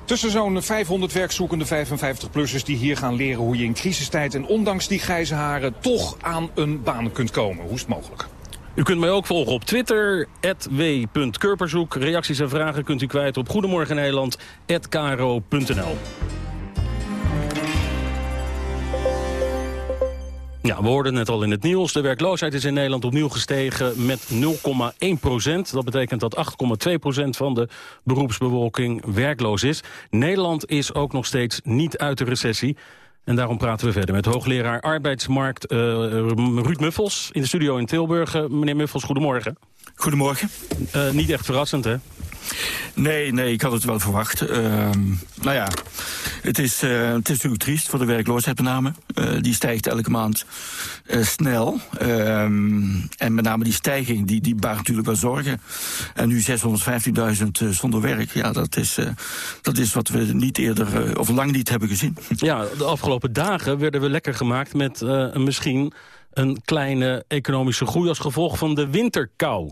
Speaker 23: Tussen zo'n 500 werkzoekende 55-plussers die hier gaan leren hoe je in crisistijd... en ondanks die grijze haren toch aan een baan kunt komen. Hoe is het mogelijk?
Speaker 21: U kunt mij ook volgen op Twitter, w.kurperzoek. Reacties en vragen kunt u kwijt op Goedemorgen Ja, we hoorden net al in het nieuws. De werkloosheid is in Nederland opnieuw gestegen met 0,1 procent. Dat betekent dat 8,2 procent van de beroepsbevolking werkloos is. Nederland is ook nog steeds niet uit de recessie. En daarom praten we verder met hoogleraar arbeidsmarkt uh, Ruud Muffels... in de studio in Tilburg. Meneer Muffels, goedemorgen.
Speaker 24: Goedemorgen.
Speaker 21: Uh, niet echt verrassend, hè?
Speaker 24: Nee, nee, ik had het wel verwacht. Uh, nou ja, het is, uh, het is natuurlijk triest voor de werkloosheid met name. Uh, die stijgt elke maand snel. en met name die stijging, die, die baart natuurlijk wel zorgen. En nu 615.000 zonder werk, ja, dat is, dat is wat we niet eerder, of lang niet hebben gezien.
Speaker 21: Ja, de afgelopen dagen werden we lekker gemaakt met misschien een kleine economische groei als gevolg van de winterkou.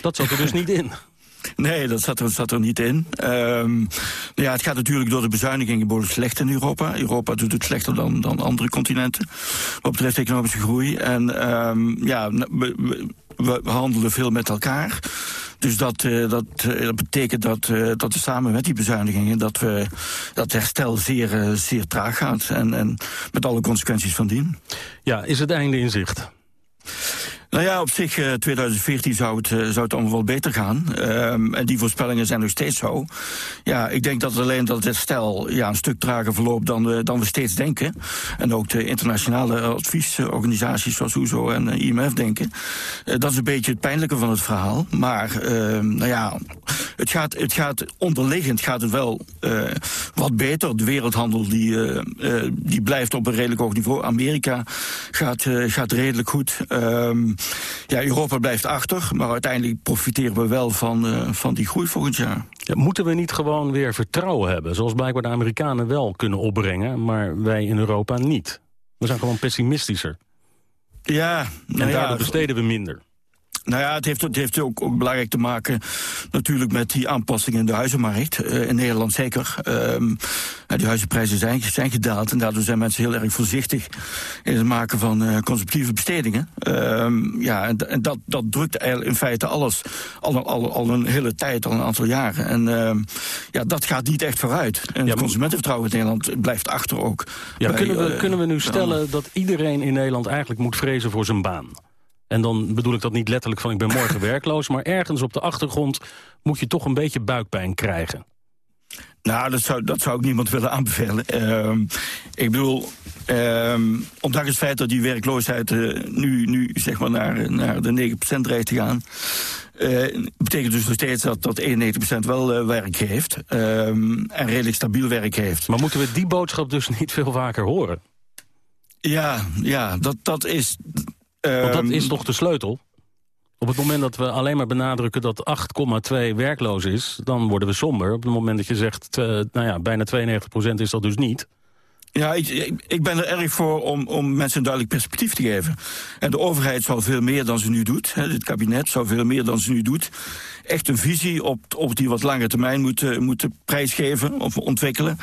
Speaker 21: Dat zat er dus niet in.
Speaker 24: Nee, dat zat er, zat er niet in. Um, ja, het gaat natuurlijk door de bezuinigingen behoorlijk slecht in Europa. Europa doet het slechter dan, dan andere continenten. Wat betreft economische groei. En um, ja, we, we, we handelen veel met elkaar. Dus dat, uh, dat, uh, dat betekent dat, uh, dat we samen met die bezuinigingen... dat we dat herstel zeer, zeer traag gaat. En, en met alle consequenties van dien.
Speaker 21: Ja, is het einde in zicht?
Speaker 24: Nou ja, op zich, uh, 2014 zou het, uh, zou het allemaal wel beter gaan. Um, en die voorspellingen zijn nog steeds zo. Ja, ik denk dat alleen dat het herstel ja, een stuk trager verloopt dan we, dan we steeds denken. En ook de internationale adviesorganisaties zoals OESO en IMF denken. dat is een beetje het pijnlijke van het verhaal. Maar, nou ja, het gaat, het gaat onderliggend gaat het wel wat beter. De wereldhandel die, die blijft op een redelijk hoog niveau. Amerika gaat, gaat redelijk goed. Um, ja, Europa blijft achter, maar uiteindelijk profiteren we wel van, uh, van die groei volgend jaar.
Speaker 21: Ja, moeten we niet gewoon weer vertrouwen hebben, zoals blijkbaar de Amerikanen wel kunnen opbrengen, maar wij in Europa niet? We zijn gewoon pessimistischer.
Speaker 24: Ja,
Speaker 21: nou en daardoor ja, besteden we minder.
Speaker 24: Nou ja, het heeft, het heeft ook, ook, belangrijk te maken natuurlijk met die aanpassingen in de huizenmarkt. Uh, in Nederland zeker. Um, ja, die huizenprijzen zijn, zijn gedaald en daardoor zijn mensen heel erg voorzichtig in het maken van uh, consumptieve bestedingen. Um, ja, en, en, dat, dat drukt in feite alles al, al, al een hele tijd, al een aantal jaren. En um, ja, dat gaat niet echt vooruit. En ja, het consumentenvertrouwen in Nederland blijft achter ook.
Speaker 21: Ja, bij, kunnen, we, uh, kunnen we nu stellen dat iedereen in Nederland eigenlijk moet vrezen voor zijn baan? En dan bedoel ik dat niet letterlijk van ik ben morgen werkloos... maar ergens op de achtergrond moet je toch een beetje buikpijn krijgen.
Speaker 24: Nou, dat zou, dat zou ik niemand willen aanbevelen. Uh, ik bedoel, uh, ondanks het feit dat die werkloosheid uh, nu, nu zeg maar naar, naar de 9% dreigt te gaan... Uh, betekent dus nog steeds dat, dat 91% wel uh, werk heeft. Uh, en redelijk stabiel werk heeft.
Speaker 21: Maar moeten we die boodschap dus niet veel vaker horen?
Speaker 24: Ja, ja dat, dat is...
Speaker 21: Want dat is toch de sleutel? Op het moment dat we alleen maar benadrukken dat 8,2 werkloos is... dan worden we somber. Op het moment dat je zegt, uh, nou ja, bijna 92% is dat dus niet...
Speaker 24: Ja, ik, ik, ik ben er erg voor om, om mensen een duidelijk perspectief te geven. En de overheid zou veel meer dan ze nu doet. Hè, dit kabinet zou veel meer dan ze nu doet. Echt een visie op, op die wat lange termijn moeten, moeten prijsgeven of ontwikkelen.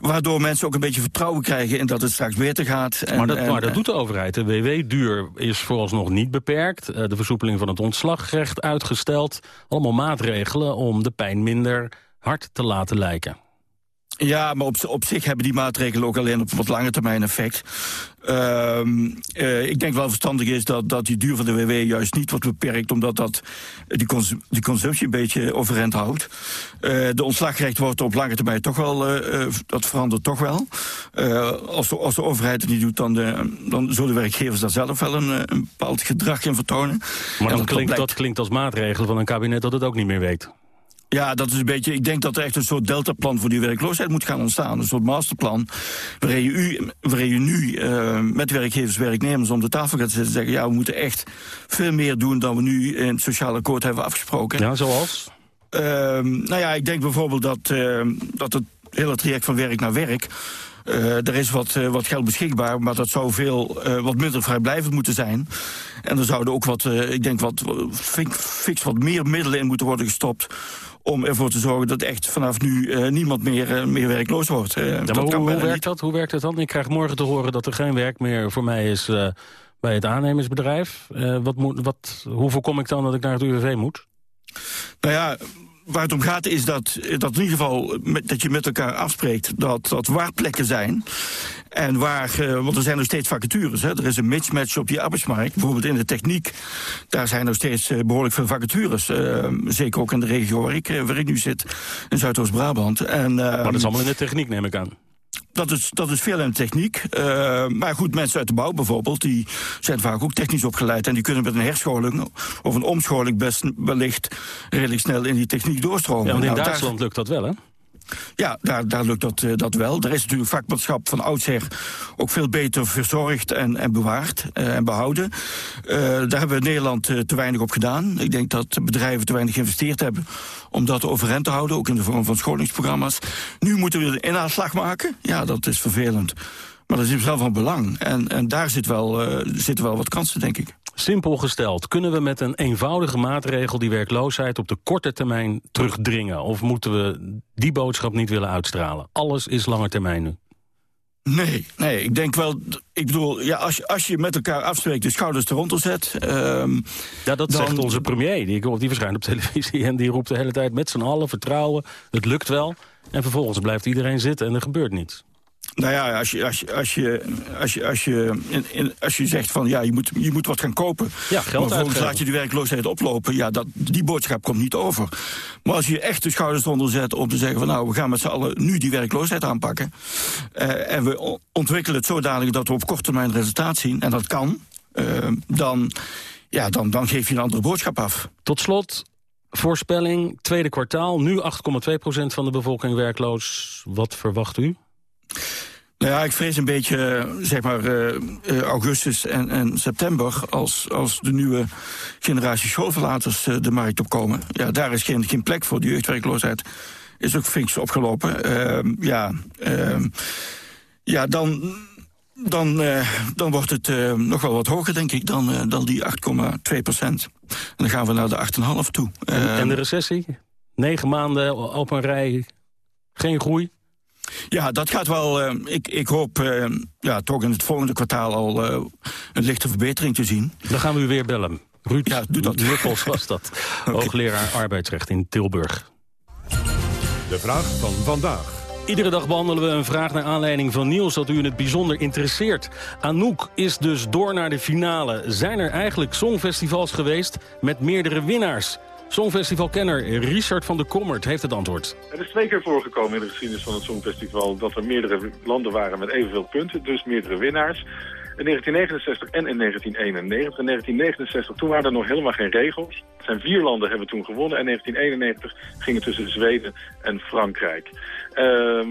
Speaker 24: Waardoor mensen ook een beetje vertrouwen krijgen in dat het straks beter gaat. En,
Speaker 21: maar, dat,
Speaker 24: en-
Speaker 21: maar dat doet de overheid. De WW-duur is vooralsnog niet beperkt. Eh, De versoepeling van het ontslagrecht uitgesteld. Allemaal maatregelen om de pijn minder hard te laten lijken.
Speaker 24: Ja, maar op, op zich hebben die maatregelen ook alleen op wat lange termijn effect. Ehm, eh, ik denk wel verstandig is dat, dat die duur van de WW juist niet wordt beperkt, omdat dat die, cons die consumptie een beetje overeind houdt. Eh, de ontslagrecht wordt op lange termijn toch wel, eh, dat verandert toch wel. Als, de, als de overheid het niet doet, dan, de, dan zullen de werkgevers daar zelf wel een, een bepaald gedrag in vertonen.
Speaker 21: Maar dat klinkt, dat klinkt als maatregelen van een kabinet dat het ook niet meer weet.
Speaker 24: Ja, dat is een beetje. Ik denk dat er echt een soort deltaplan voor die werkloosheid moet gaan ontstaan. Een soort masterplan. Waarin je, u, waarin je nu eh, met werkgevers, werknemers om de tafel gaat zitten en zeggen: ja, we moeten echt veel meer doen dan we nu in het sociaal akkoord hebben afgesproken.
Speaker 21: Ja, zoals?
Speaker 24: Ehm, nou ja, ik denk bijvoorbeeld dat, ehm, dat het hele traject van werk naar werk. Eh, er is wat, eh, wat geld beschikbaar, maar dat zou veel eh, wat minder vrijblijvend moeten zijn. En er zouden ook wat, ik denk, wat fix, fix wat meer middelen in moeten worden gestopt. Om ervoor te zorgen dat echt vanaf nu niemand meer, meer werkloos wordt.
Speaker 21: Ja,
Speaker 24: dat
Speaker 21: hoe, hoe werkt dat? Hoe werkt het dan? Ik krijg morgen te horen dat er geen werk meer voor mij is bij het aannemersbedrijf. Wat moet, wat, hoe voorkom ik dan dat ik naar het UWV moet?
Speaker 24: Nou ja, waar het om gaat is dat, dat in ieder geval met, dat je met elkaar afspreekt dat dat waardplekken zijn. En waar, eh, want er zijn nog steeds vacatures. Hè. Er is een mismatch op die arbeidsmarkt. Bijvoorbeeld in de techniek, daar zijn nog steeds eh, behoorlijk veel vacatures. Eh, zeker ook in de regio waar ik, waar ik nu zit, in Zuidoost-Brabant. En,
Speaker 21: maar dat is allemaal in de techniek, neem ik aan.
Speaker 24: Dat is, dat is veel in de techniek. Eh, maar goed, mensen uit de bouw bijvoorbeeld, die zijn vaak ook technisch opgeleid. En die kunnen met een herscholing of een omscholing best wellicht redelijk snel in die techniek doorstromen.
Speaker 21: Ja, want in
Speaker 24: Nou, daar-
Speaker 21: Duitsland lukt dat wel, hè?
Speaker 24: Ja, daar, lukt dat, eh, dat wel. Er is natuurlijk vakmanschap van oudsher ook veel beter verzorgd en, en bewaard eh, en behouden. Eh, daar hebben we in Nederland te weinig op gedaan. Ik denk dat bedrijven te weinig geïnvesteerd hebben om dat overeind te houden, ook in de vorm van scholingsprogramma's. Nu moeten we een inhaalslag maken. Ja, dat is vervelend. Maar dat is wel van belang. En, en daar zit wel, zitten wel wat kansen, denk ik.
Speaker 21: Simpel gesteld, kunnen we met een eenvoudige maatregel die werkloosheid op de korte termijn terugdringen? Of moeten we die boodschap niet willen uitstralen? Alles is lange termijn nu.
Speaker 24: Nee, nee, ik denk wel. Ik bedoel, ja, als, je, als je met elkaar afspreekt, de schouders eronder zet. ehm,
Speaker 21: Ja, dat
Speaker 24: dan-
Speaker 21: zegt onze premier. Die, die verschijnt op televisie en die roept de hele tijd met z'n allen vertrouwen. Het lukt wel. En vervolgens blijft iedereen zitten en er gebeurt niets.
Speaker 24: Nou ja, als je, als je, als je, als je, als je, in, in- als je zegt van ja, je moet, je moet wat gaan kopen.
Speaker 21: Ja, geld
Speaker 24: maar laat je de werkloosheid oplopen. Ja, dat, die boodschap komt niet over. Maar als je echt de schouders eronder zet om te zeggen van nou, we gaan met z'n allen nu die werkloosheid aanpakken. eh, en we ontwikkelen het zodanig dat we op korte termijn resultaat zien. En dat kan. eh, dan, ja, dan, dan geef je een andere boodschap af.
Speaker 21: Tot slot, voorspelling, tweede kwartaal. Nu 8,2% van de bevolking werkloos. Wat verwacht u?
Speaker 24: Nou ja, ik vrees een beetje, eh, zeg maar, eh, eh, augustus en, en september... Als, als de nieuwe generatie schoolverlaters de markt opkomen. Ja, daar is geen, geen plek voor. De jeugdwerkloosheid is ook fix opgelopen. Ehm, ja, ehm, ja, dan, dan, dan wordt het nog wel wat hoger, denk ik, dan, dan die 8,2 procent. En dan gaan we naar de 8,5 toe.
Speaker 21: En,
Speaker 24: Ehm,
Speaker 21: en de recessie? Negen maanden op een rij, geen groei?
Speaker 24: Ja, dat gaat wel. eh, ik, ik hoop eh, ja, toch in het volgende kwartaal al eh, een lichte verbetering te zien.
Speaker 21: Dan gaan we u weer bellen. Ruud
Speaker 24: Ja, doe dat.
Speaker 21: Was dat. Hoogleraar arbeidsrecht in Tilburg.
Speaker 1: De vraag van vandaag.
Speaker 21: Iedere dag behandelen we een vraag naar aanleiding van nieuws dat u in het bijzonder interesseert. Anouk is dus door naar de finale. Zijn er eigenlijk songfestivals geweest met meerdere winnaars? Songfestivalkenner Richard van der Kommert heeft het antwoord.
Speaker 25: Er is twee keer voorgekomen in de geschiedenis van het Songfestival dat er meerdere landen waren met evenveel punten, dus meerdere winnaars. In 1969 en in 1991. In 1969, toen waren er nog helemaal geen regels. Er zijn vier landen hebben toen gewonnen. En in 1991 ging het tussen Zweden en Frankrijk. Ehm,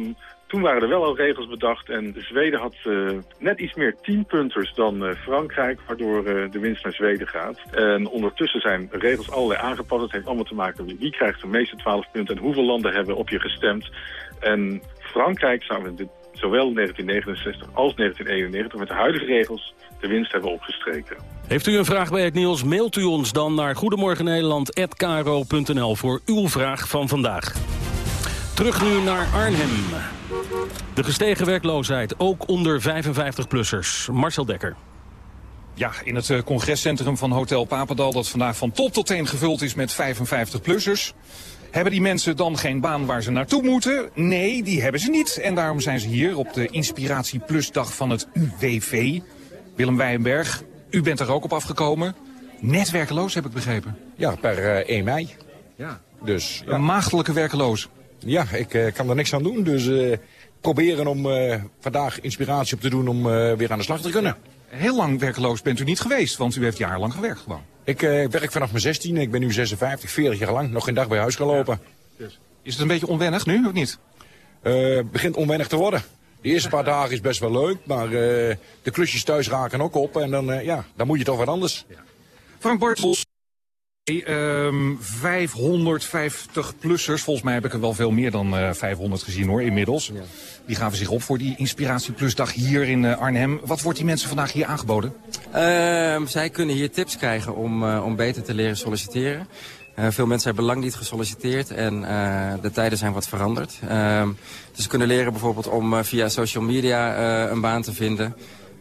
Speaker 25: toen waren er wel al regels bedacht en Zweden had eh, net iets meer teampunters dan eh, Frankrijk, waardoor eh, de winst naar Zweden gaat. En ondertussen zijn regels allerlei aangepast. Het heeft allemaal te maken met wie krijgt de meeste 12 punten en hoeveel landen hebben op je gestemd. En Frankrijk zou dit zowel in 1969 als 1991 met de huidige regels de winst hebben opgestreken.
Speaker 21: Heeft u een vraag bij het nieuws, mailt u ons dan naar goedemorgennederland.kro.nl voor uw vraag van vandaag. Terug nu naar Arnhem. De gestegen werkloosheid, ook onder 55-plussers. Marcel Dekker.
Speaker 23: Ja, in het eh, congrescentrum van Hotel Papendal... dat vandaag van top tot teen gevuld is met 55-plussers... Hebben die mensen dan geen baan waar ze naartoe moeten? Nee, die hebben ze niet. En daarom zijn ze hier op de Inspiratie Plus dag van het UWV. Willem Wijnberg, u bent er ook op afgekomen. Net werkeloos, heb ik begrepen.
Speaker 26: Ja, per eh, 1 mei.
Speaker 23: Ja.
Speaker 26: Dus, ja.
Speaker 23: Een maagdelijke werkeloos.
Speaker 26: Ja, ik eh, kan er niks aan doen. Dus eh, proberen om eh, vandaag inspiratie op te doen om weer aan de slag te kunnen.
Speaker 23: Heel lang werkeloos bent u niet geweest, want u heeft jarenlang gewerkt gewoon.
Speaker 26: Ik werk vanaf mijn 16, ik ben nu 56, 40 jaar lang. Nog geen dag bij huis gelopen.
Speaker 23: Is het een beetje onwennig nu, of niet?
Speaker 26: Eh, begint onwennig te worden. De eerste paar dagen is best wel leuk, maar de klusjes thuis raken ook op. En dan, ja, dan moet je toch wat anders.
Speaker 23: Frank Bartels. Ehm 550-plussers, volgens mij heb ik er wel veel meer dan eh 500 gezien hoor, inmiddels. Die gaven zich op voor die Inspiratie Plus dag hier in eh, Arnhem. Wat wordt die mensen vandaag hier aangeboden?
Speaker 27: Ehm, zij kunnen hier tips krijgen om, eh, om beter te leren solliciteren. Eh, veel mensen hebben lang niet gesolliciteerd en eh, de tijden zijn wat veranderd. Ehm, dus ze kunnen leren bijvoorbeeld om eh, via social media eh, een baan te vinden.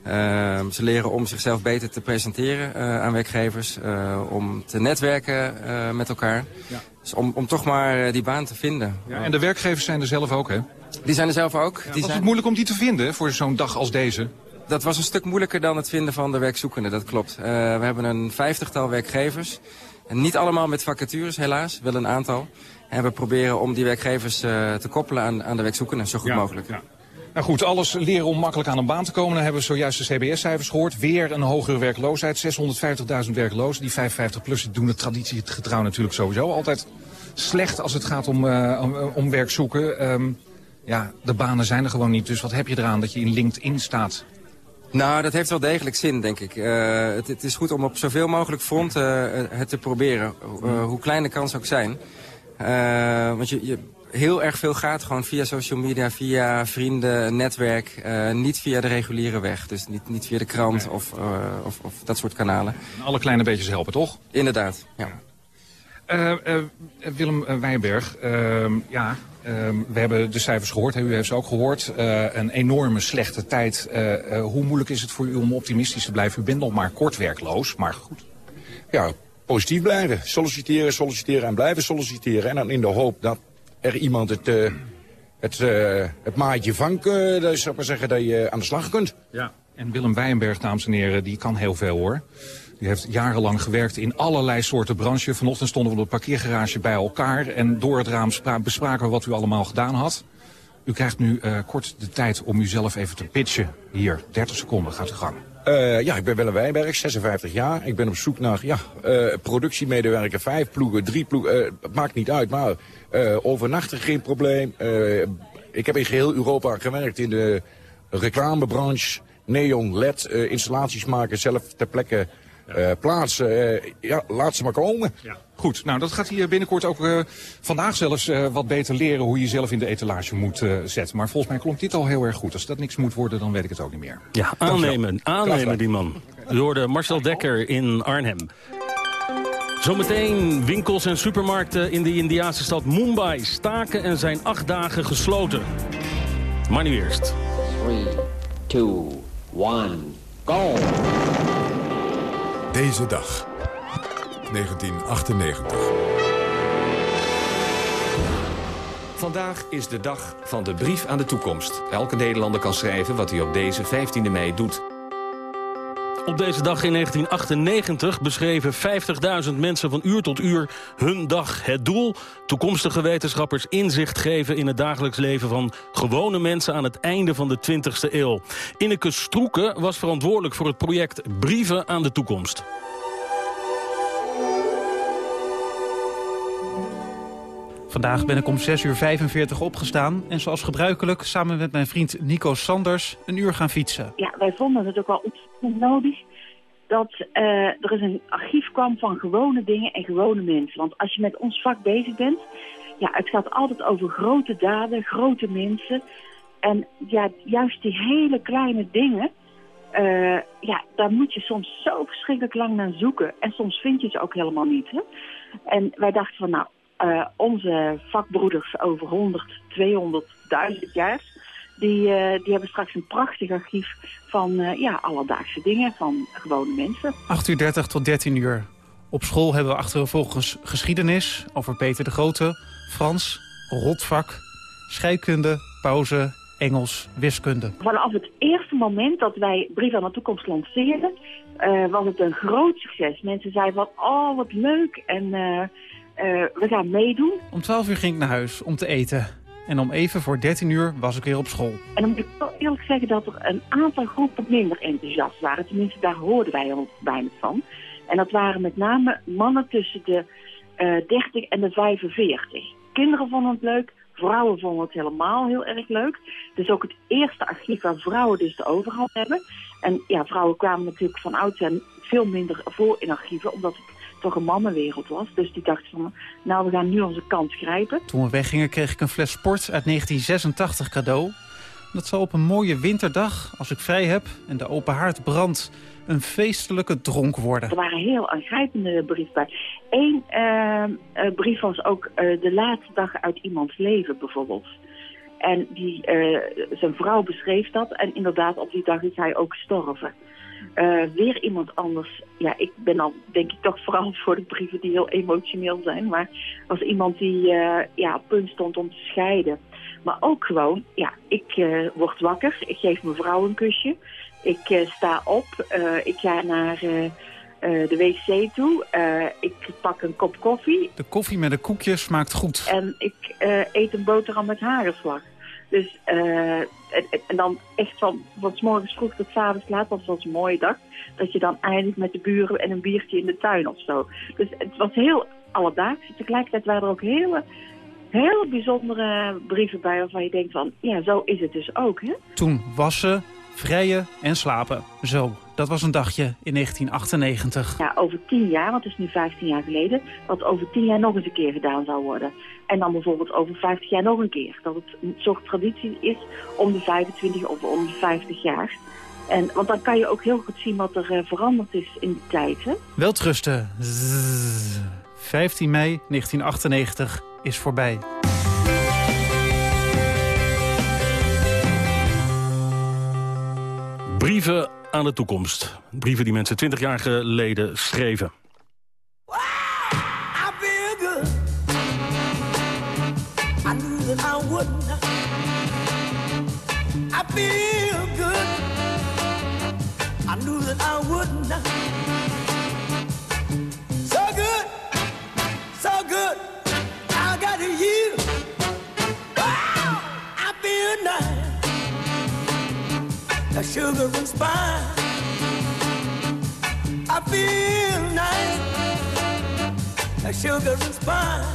Speaker 27: Ehm, ze leren om zichzelf beter te presenteren eh, aan werkgevers. eh, om te netwerken eh, met elkaar. Dus om, om toch maar die baan te vinden.
Speaker 23: Ja, en de werkgevers zijn er zelf ook, hè?
Speaker 27: Die zijn er zelf ook. die
Speaker 23: was
Speaker 27: zijn...
Speaker 23: het moeilijk om die te vinden voor zo'n dag als deze?
Speaker 27: Dat was een stuk moeilijker dan het vinden van de werkzoekenden, dat klopt. We hebben een vijftigtal werkgevers. En niet allemaal met vacatures, helaas. Wel een aantal. En we proberen om die werkgevers te koppelen aan, aan de werkzoekenden, zo goed mogelijk.
Speaker 23: Nou goed, alles leren om makkelijk aan een baan te komen. Dan hebben we zojuist de CBS-cijfers gehoord. Weer een hogere werkloosheid. 650.000 werklozen. Die 55-plussen doen de traditiegetrouw natuurlijk sowieso altijd slecht als het gaat om, eh, om, werk zoeken. Ehm, ja, de banen zijn er gewoon niet. Dus wat heb je eraan dat je in LinkedIn staat?
Speaker 27: Nou, dat heeft wel degelijk zin, denk ik. Eh, het, het is goed om op zoveel mogelijk fronten het te proberen. hoe klein de kans ook zijn. Want je, je, heel erg veel gaat gewoon via social media, via vrienden, netwerk. eh, niet via de reguliere weg. Dus niet, niet via de krant of, eh, of, of dat soort kanalen.
Speaker 23: Alle kleine beetjes helpen, toch?
Speaker 27: Inderdaad, ja.
Speaker 23: Eh, eh, Willem Wijnberg, ehm, ja, ehm, we hebben de cijfers gehoord. hè, U heeft ze ook gehoord. Eh, een enorme slechte tijd. Eh, eh, hoe moeilijk is het voor u om optimistisch te blijven? U bent nog maar kort werkloos, maar goed.
Speaker 26: Ja, positief blijven. Solliciteren, solliciteren en blijven solliciteren. En dan in de hoop dat er iemand het, eh, het, eh, het maatje vangt, eh, dat zou ik zeggen, dat je aan de slag kunt.
Speaker 23: Ja. En Willem Wijnberg, dames en heren, die kan heel veel hoor. Die heeft jarenlang gewerkt in allerlei soorten branches. Vanochtend stonden we op de parkeergarage bij elkaar. En door het raam spra- bespraken we wat u allemaal gedaan had. U krijgt nu eh, kort de tijd om uzelf even te pitchen. Hier, 30 seconden, gaat u gang.
Speaker 26: Eh, ja, ik ben Willem Wijnberg, 56 jaar. Ik ben op zoek naar ja, eh, productiemedewerker, vijf ploegen, drie ploegen. het maakt niet uit, maar overnachten geen probleem. Ik heb in geheel Europa gewerkt in de reclamebranche. Neon, LED, installaties maken, zelf ter plekke eh, plaatsen. Eh, ja, laat ze maar komen.
Speaker 23: Goed, nou dat gaat hier binnenkort ook eh, vandaag zelfs eh, wat beter leren hoe je zelf in de etalage moet eh, zetten. Maar volgens mij klonk dit al heel erg goed. Als dat niks moet worden, dan weet ik het ook niet meer.
Speaker 21: Ja, aannemen, aannemen die man. U hoorde Marcel Dekker in Arnhem. Zometeen winkels en supermarkten in de Indiase stad Mumbai staken en zijn acht dagen gesloten. Maar nu eerst.
Speaker 28: 3, 2, 1, go!
Speaker 1: Deze dag. 1998.
Speaker 29: Vandaag is de dag van de brief aan de toekomst. Elke Nederlander kan schrijven wat hij op deze 15e mei doet.
Speaker 21: Op deze dag in 1998 beschreven 50.000 mensen van uur tot uur hun dag. Het doel? Toekomstige wetenschappers inzicht geven in het dagelijks leven van gewone mensen aan het einde van de 20e eeuw. Inneke Stroeken was verantwoordelijk voor het project Brieven aan de Toekomst.
Speaker 30: Vandaag ben ik om 6 uur 45 opgestaan en zoals gebruikelijk samen met mijn vriend Nico Sanders een uur gaan fietsen.
Speaker 31: Ja, wij vonden het ook wel ontzettend nodig dat eh, er eens een archief kwam van gewone dingen en gewone mensen. Want als je met ons vak bezig bent, ja, het gaat altijd over grote daden, grote mensen. En ja, juist die hele kleine dingen, eh, ja, daar moet je soms zo verschrikkelijk lang naar zoeken. En soms vind je ze ook helemaal niet. Hè? En wij dachten van, nou, eh, onze vakbroeders over 100, 200, 1000 jaar... Die, eh, die hebben straks een prachtig archief van eh, ja, alledaagse dingen, van gewone mensen.
Speaker 30: 8 uur 30 tot 13 uur. Op school hebben we achtervolgens geschiedenis over Peter de Grote, Frans, rotvak, scheikunde, pauze, Engels, wiskunde.
Speaker 31: Vanaf het eerste moment dat wij Brief aan de Toekomst lanceerden, eh, was het een groot succes. Mensen zeiden van, oh wat leuk en we gaan meedoen.
Speaker 30: Om 12 uur ging ik naar huis om te eten. En om even voor 13 uur was ik weer op school.
Speaker 31: En dan moet ik wel eerlijk zeggen dat er een aantal groepen minder enthousiast waren. Tenminste, daar hoorden wij al weinig van. En dat waren met name mannen tussen de eh 30 en de 45. Kinderen vonden het leuk, vrouwen vonden het helemaal heel erg leuk. Is ook het eerste archief waar vrouwen dus de overhand hebben. En ja, vrouwen kwamen natuurlijk van oudsher veel minder voor in archieven, omdat het toch een mannenwereld was. Dus die dachten van, nou, we gaan nu onze kans grijpen.
Speaker 30: Toen we weggingen kreeg ik een fles sport uit 1986 cadeau. Dat zal op een mooie winterdag, als ik vrij heb en de open haard brandt... een feestelijke dronk worden.
Speaker 31: Er waren heel aangrijpende brieven bij. Eén eh, eh, brief was ook eh, de laatste dag uit iemands leven bijvoorbeeld. En die, eh, zijn vrouw beschreef dat en inderdaad op die dag is hij ook gestorven. Eh, weer iemand anders. Ja, ik ben dan denk ik toch vooral voor de brieven die heel emotioneel zijn. Maar was iemand die eh, ja, op punt stond om te scheiden. Maar ook gewoon, ja, ik eh, word wakker. Ik geef mijn vrouw een kusje. Ik sta op. ik ga naar de wc toe. Ik pak een kop koffie.
Speaker 30: De koffie met de koekjes smaakt goed.
Speaker 31: En ik eet een boterham met hagelslag. Dus, eh, en, dan echt van, van 's morgens vroeg tot 's avonds laat, dat was een mooie dag. Dat je dan eindigt met de buren en een biertje in de tuin of zo. Dus het was heel alledaags. Tegelijkertijd waren er ook hele, hele bijzondere brieven bij waarvan je denkt van, ja, zo is het dus ook, hè?
Speaker 30: Toen wassen, vrijen en slapen. Zo, dat was een dagje in 1998.
Speaker 31: Ja, over tien jaar, want het is nu 15 jaar geleden, dat over tien jaar nog eens een keer gedaan zou worden. En dan bijvoorbeeld over 50 jaar nog een keer. Dat het een soort traditie is om de 25 of om de 50 jaar. En, want dan kan je ook heel goed zien wat er eh, veranderd is in die tijd. Hè?
Speaker 30: Weltrusten. Zzz. 15 mei 1998 is voorbij.
Speaker 21: Brieven aan de toekomst. Brieven die mensen 20 jaar geleden schreven.
Speaker 18: The sugar and spice. I feel nice like sugar and spice.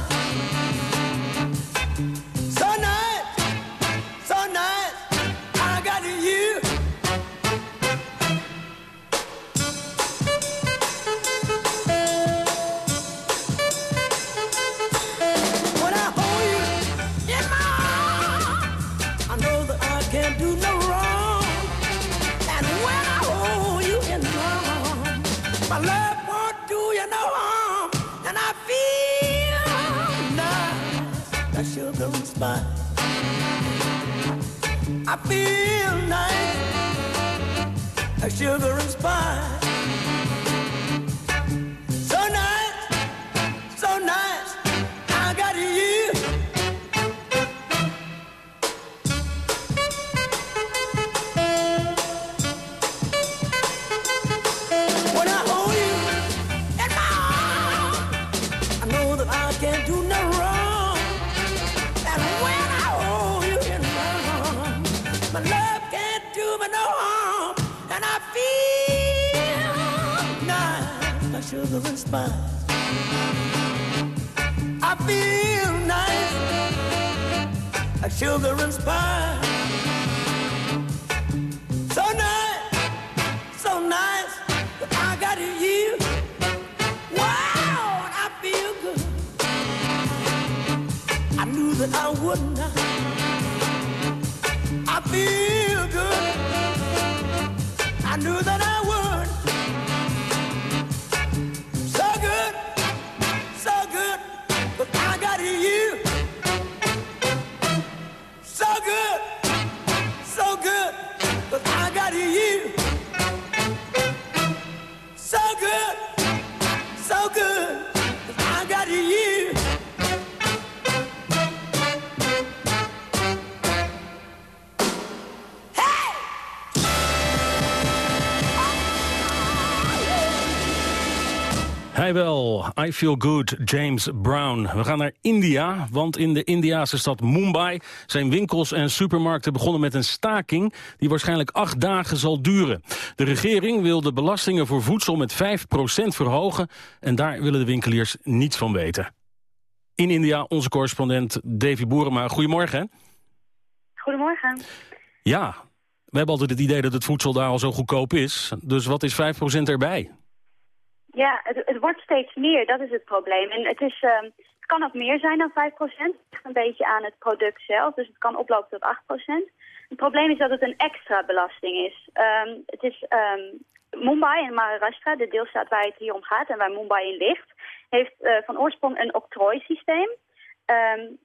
Speaker 18: I feel nice, like sugar and spice. I feel good,
Speaker 21: James Brown. We gaan naar India, want in de Indiase stad Mumbai... zijn winkels en supermarkten begonnen met een staking... die waarschijnlijk acht dagen zal duren. De regering wil de belastingen voor voedsel met 5% verhogen... en daar willen de winkeliers niets van weten. In India, onze correspondent Davy Boerema. Goedemorgen.
Speaker 32: Goedemorgen.
Speaker 21: Ja, we hebben altijd het idee dat het voedsel daar al zo goedkoop is. Dus wat is 5% erbij?
Speaker 32: Ja, het, wordt steeds meer, dat is het probleem. En het, is, uh, het kan ook meer zijn dan 5% Het ligt een beetje aan het product zelf, dus het kan oplopen tot 8% Het probleem is dat het een extra belasting is. Um, het is um, Mumbai en Maharashtra, de deelstaat waar het hier om gaat en waar Mumbai in ligt, heeft uh, van oorsprong een octrooisysteem. Um,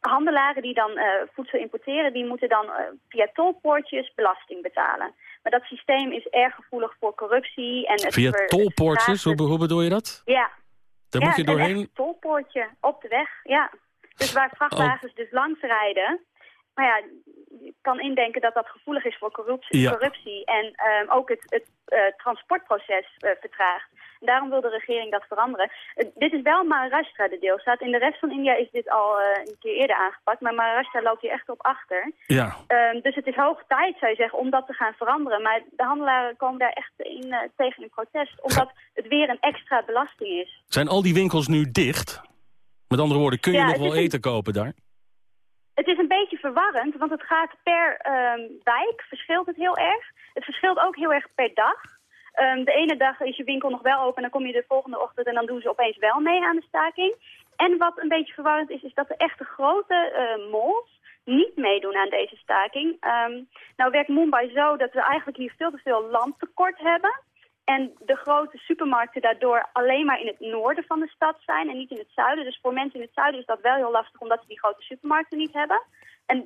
Speaker 32: handelaren die dan uh, voedsel importeren, die moeten dan uh, via tolpoortjes belasting betalen. Maar dat systeem is erg gevoelig voor corruptie. En het
Speaker 21: via tolpoortjes? Hoe, hoe, bedoel je dat?
Speaker 32: Ja.
Speaker 21: Daar
Speaker 32: ja,
Speaker 21: moet je doorheen?
Speaker 32: een tolpoortje op de weg, ja. Dus waar vrachtwagens oh. dus langs rijden. Maar ja, je kan indenken dat dat gevoelig is voor corruptie.
Speaker 21: Ja.
Speaker 32: corruptie en um, ook het, het uh, transportproces vertraagt. Daarom wil de regering dat veranderen. Uh, dit is wel Maharashtra, de deelstaat. In de rest van India is dit al uh, een keer eerder aangepakt. Maar Maharashtra loopt hier echt op achter.
Speaker 21: Ja.
Speaker 32: Um, dus het is hoog tijd, zou je zeggen, om dat te gaan veranderen. Maar de handelaren komen daar echt in, uh, tegen in protest. Omdat het weer een extra belasting is.
Speaker 21: Zijn al die winkels nu dicht? Met andere woorden, kun je
Speaker 32: ja,
Speaker 21: nog wel
Speaker 32: een...
Speaker 21: eten kopen daar?
Speaker 32: Het is een beetje verwarrend, want het gaat per um, wijk, verschilt het heel erg. Het verschilt ook heel erg per dag. Um, de ene dag is je winkel nog wel open en dan kom je de volgende ochtend en dan doen ze opeens wel mee aan de staking. En wat een beetje verwarrend is, is dat de echte grote uh, malls niet meedoen aan deze staking. Um, nou werkt Mumbai zo dat we eigenlijk hier veel te veel landtekort hebben. En de grote supermarkten daardoor alleen maar in het noorden van de stad zijn en niet in het zuiden. Dus voor mensen in het zuiden is dat wel heel lastig omdat ze die grote supermarkten niet hebben. En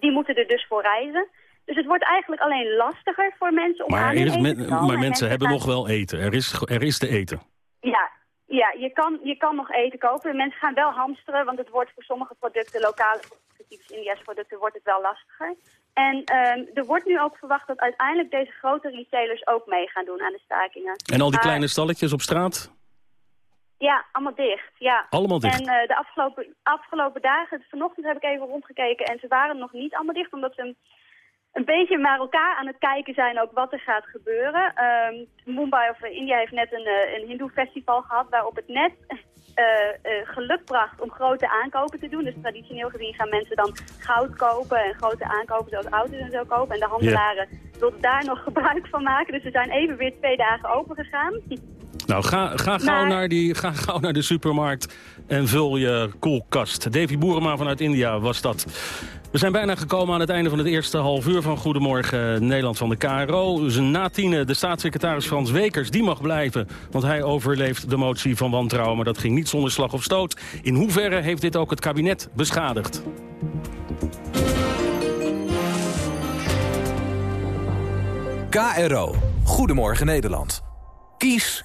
Speaker 32: die moeten er dus voor reizen. Dus het wordt eigenlijk alleen lastiger voor mensen om
Speaker 21: maar
Speaker 32: aan hun eten
Speaker 21: men,
Speaker 32: te komen.
Speaker 21: Maar
Speaker 32: En
Speaker 21: mensen hebben
Speaker 32: gaan-
Speaker 21: nog wel eten. Er is, er is te eten.
Speaker 32: Ja, ja je, kan, je kan nog eten kopen. Mensen gaan wel hamsteren, want het wordt voor sommige producten, lokale producten, typisch India's producten, wordt het wel lastiger. En um, er wordt nu ook verwacht dat uiteindelijk deze grote retailers ook mee gaan doen aan de stakingen.
Speaker 21: En al die
Speaker 32: Maar-
Speaker 21: kleine stalletjes op straat?
Speaker 32: Ja, allemaal dicht. Ja.
Speaker 21: Allemaal dicht.
Speaker 32: En uh, de afgelopen, afgelopen dagen, vanochtend heb ik even rondgekeken en ze waren nog niet allemaal dicht, omdat ze een, beetje met elkaar aan het kijken zijn ook wat er gaat gebeuren. Um, Mumbai of India heeft net een, uh, een hindoe festival gehad waarop het net uh, geluk bracht om grote aankopen te doen. Dus traditioneel gezien gaan mensen dan goud kopen en grote aankopen zoals auto's en zo kopen. En de handelaren wilden daar nog gebruik van maken. Dus we zijn even weer twee dagen open gegaan.
Speaker 21: Nou, ga, ga, gauw
Speaker 32: Maar-
Speaker 21: naar die, ga gauw naar de supermarkt en vul je koelkast. Davy Boerema vanuit India was dat. We zijn bijna gekomen aan het einde van het eerste half uur van Goedemorgen Nederland van de KRO. Dus na tienen de staatssecretaris Frans Wekers, die mag blijven. Want hij overleeft de motie van wantrouwen, maar dat ging niet zonder slag of stoot. In hoeverre heeft dit ook het kabinet beschadigd?
Speaker 33: KRO. Goedemorgen Nederland. Kies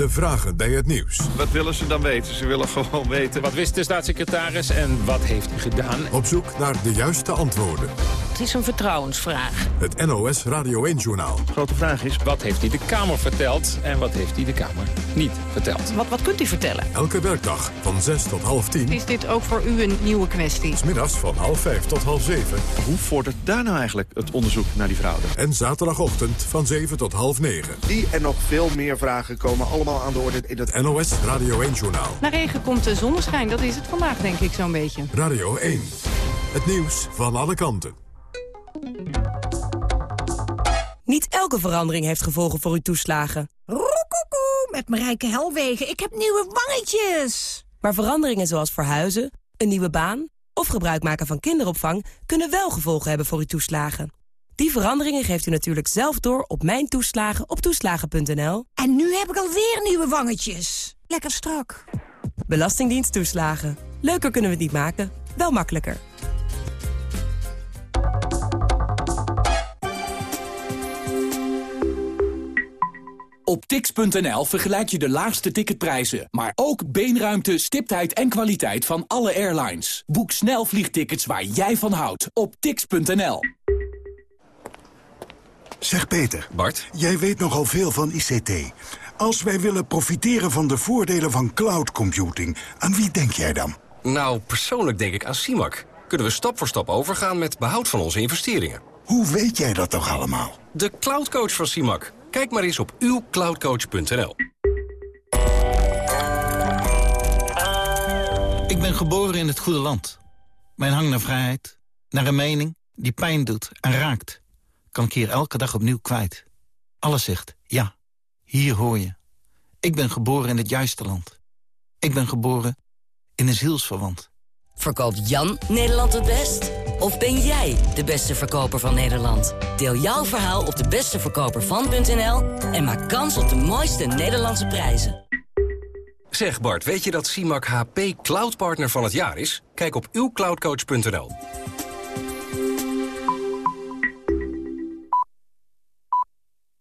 Speaker 1: De vragen bij het nieuws.
Speaker 34: Wat willen ze dan weten? Ze willen gewoon weten.
Speaker 3: Wat wist de staatssecretaris en wat heeft hij gedaan?
Speaker 1: Op zoek naar de juiste antwoorden.
Speaker 2: Het is een vertrouwensvraag.
Speaker 1: Het NOS Radio 1-journaal.
Speaker 3: Grote vraag is, wat heeft hij de Kamer verteld en wat heeft hij de Kamer niet verteld?
Speaker 2: Wat, wat kunt u vertellen?
Speaker 1: Elke werkdag van 6 tot half 10.
Speaker 35: Is dit ook voor u een nieuwe kwestie?
Speaker 1: Smiddags van half 5 tot half 7.
Speaker 34: Hoe vordert daar nou eigenlijk het onderzoek naar die fraude?
Speaker 1: En zaterdagochtend van 7 tot half 9.
Speaker 36: Die en nog veel meer vragen komen allemaal aan de orde in het
Speaker 1: NOS Radio 1-journaal.
Speaker 35: Na regen komt de zonneschijn, dat is het vandaag denk ik zo'n beetje.
Speaker 1: Radio 1. Het nieuws van alle kanten.
Speaker 37: Niet elke verandering heeft gevolgen voor uw toeslagen.
Speaker 38: Roekoekoe, met Marijke Helwegen. Ik heb nieuwe wangetjes.
Speaker 37: Maar veranderingen zoals verhuizen, een nieuwe baan of gebruik maken van kinderopvang kunnen wel gevolgen hebben voor uw toeslagen. Die veranderingen geeft u natuurlijk zelf door op Mijn Toeslagen op toeslagen.nl.
Speaker 38: En nu heb ik alweer nieuwe wangetjes. Lekker strak.
Speaker 37: Belastingdienst toeslagen. Leuker kunnen we het niet maken, wel makkelijker.
Speaker 33: Op tix.nl vergelijk je de laagste ticketprijzen, maar ook beenruimte, stiptheid en kwaliteit van alle airlines. Boek snel vliegtickets waar jij van houdt op tix.nl.
Speaker 25: Zeg Peter.
Speaker 39: Bart?
Speaker 25: Jij weet nogal veel van ICT. Als wij willen profiteren van de voordelen van cloud computing, aan wie denk jij dan?
Speaker 39: Nou, persoonlijk denk ik aan CIMAC. Kunnen we stap voor stap overgaan met behoud van onze investeringen.
Speaker 25: Hoe weet jij dat toch allemaal?
Speaker 39: De cloudcoach van CIMAC. Kijk maar eens op uwcloudcoach.nl.
Speaker 4: Ik ben geboren in het goede land. Mijn hang naar vrijheid, naar een mening die pijn doet en raakt... kan ik hier elke dag opnieuw kwijt. Alles zegt, ja, hier hoor je. Ik ben geboren in het juiste land. Ik ben geboren in een zielsverwant.
Speaker 40: Verkoopt Jan Nederland het best? Of ben jij de beste verkoper van Nederland? Deel jouw verhaal op de besteverkopervan.nl en maak kans op de mooiste Nederlandse prijzen.
Speaker 39: Zeg Bart, weet je dat CIMAC HP Cloud Partner van het jaar is? Kijk op uwcloudcoach.nl.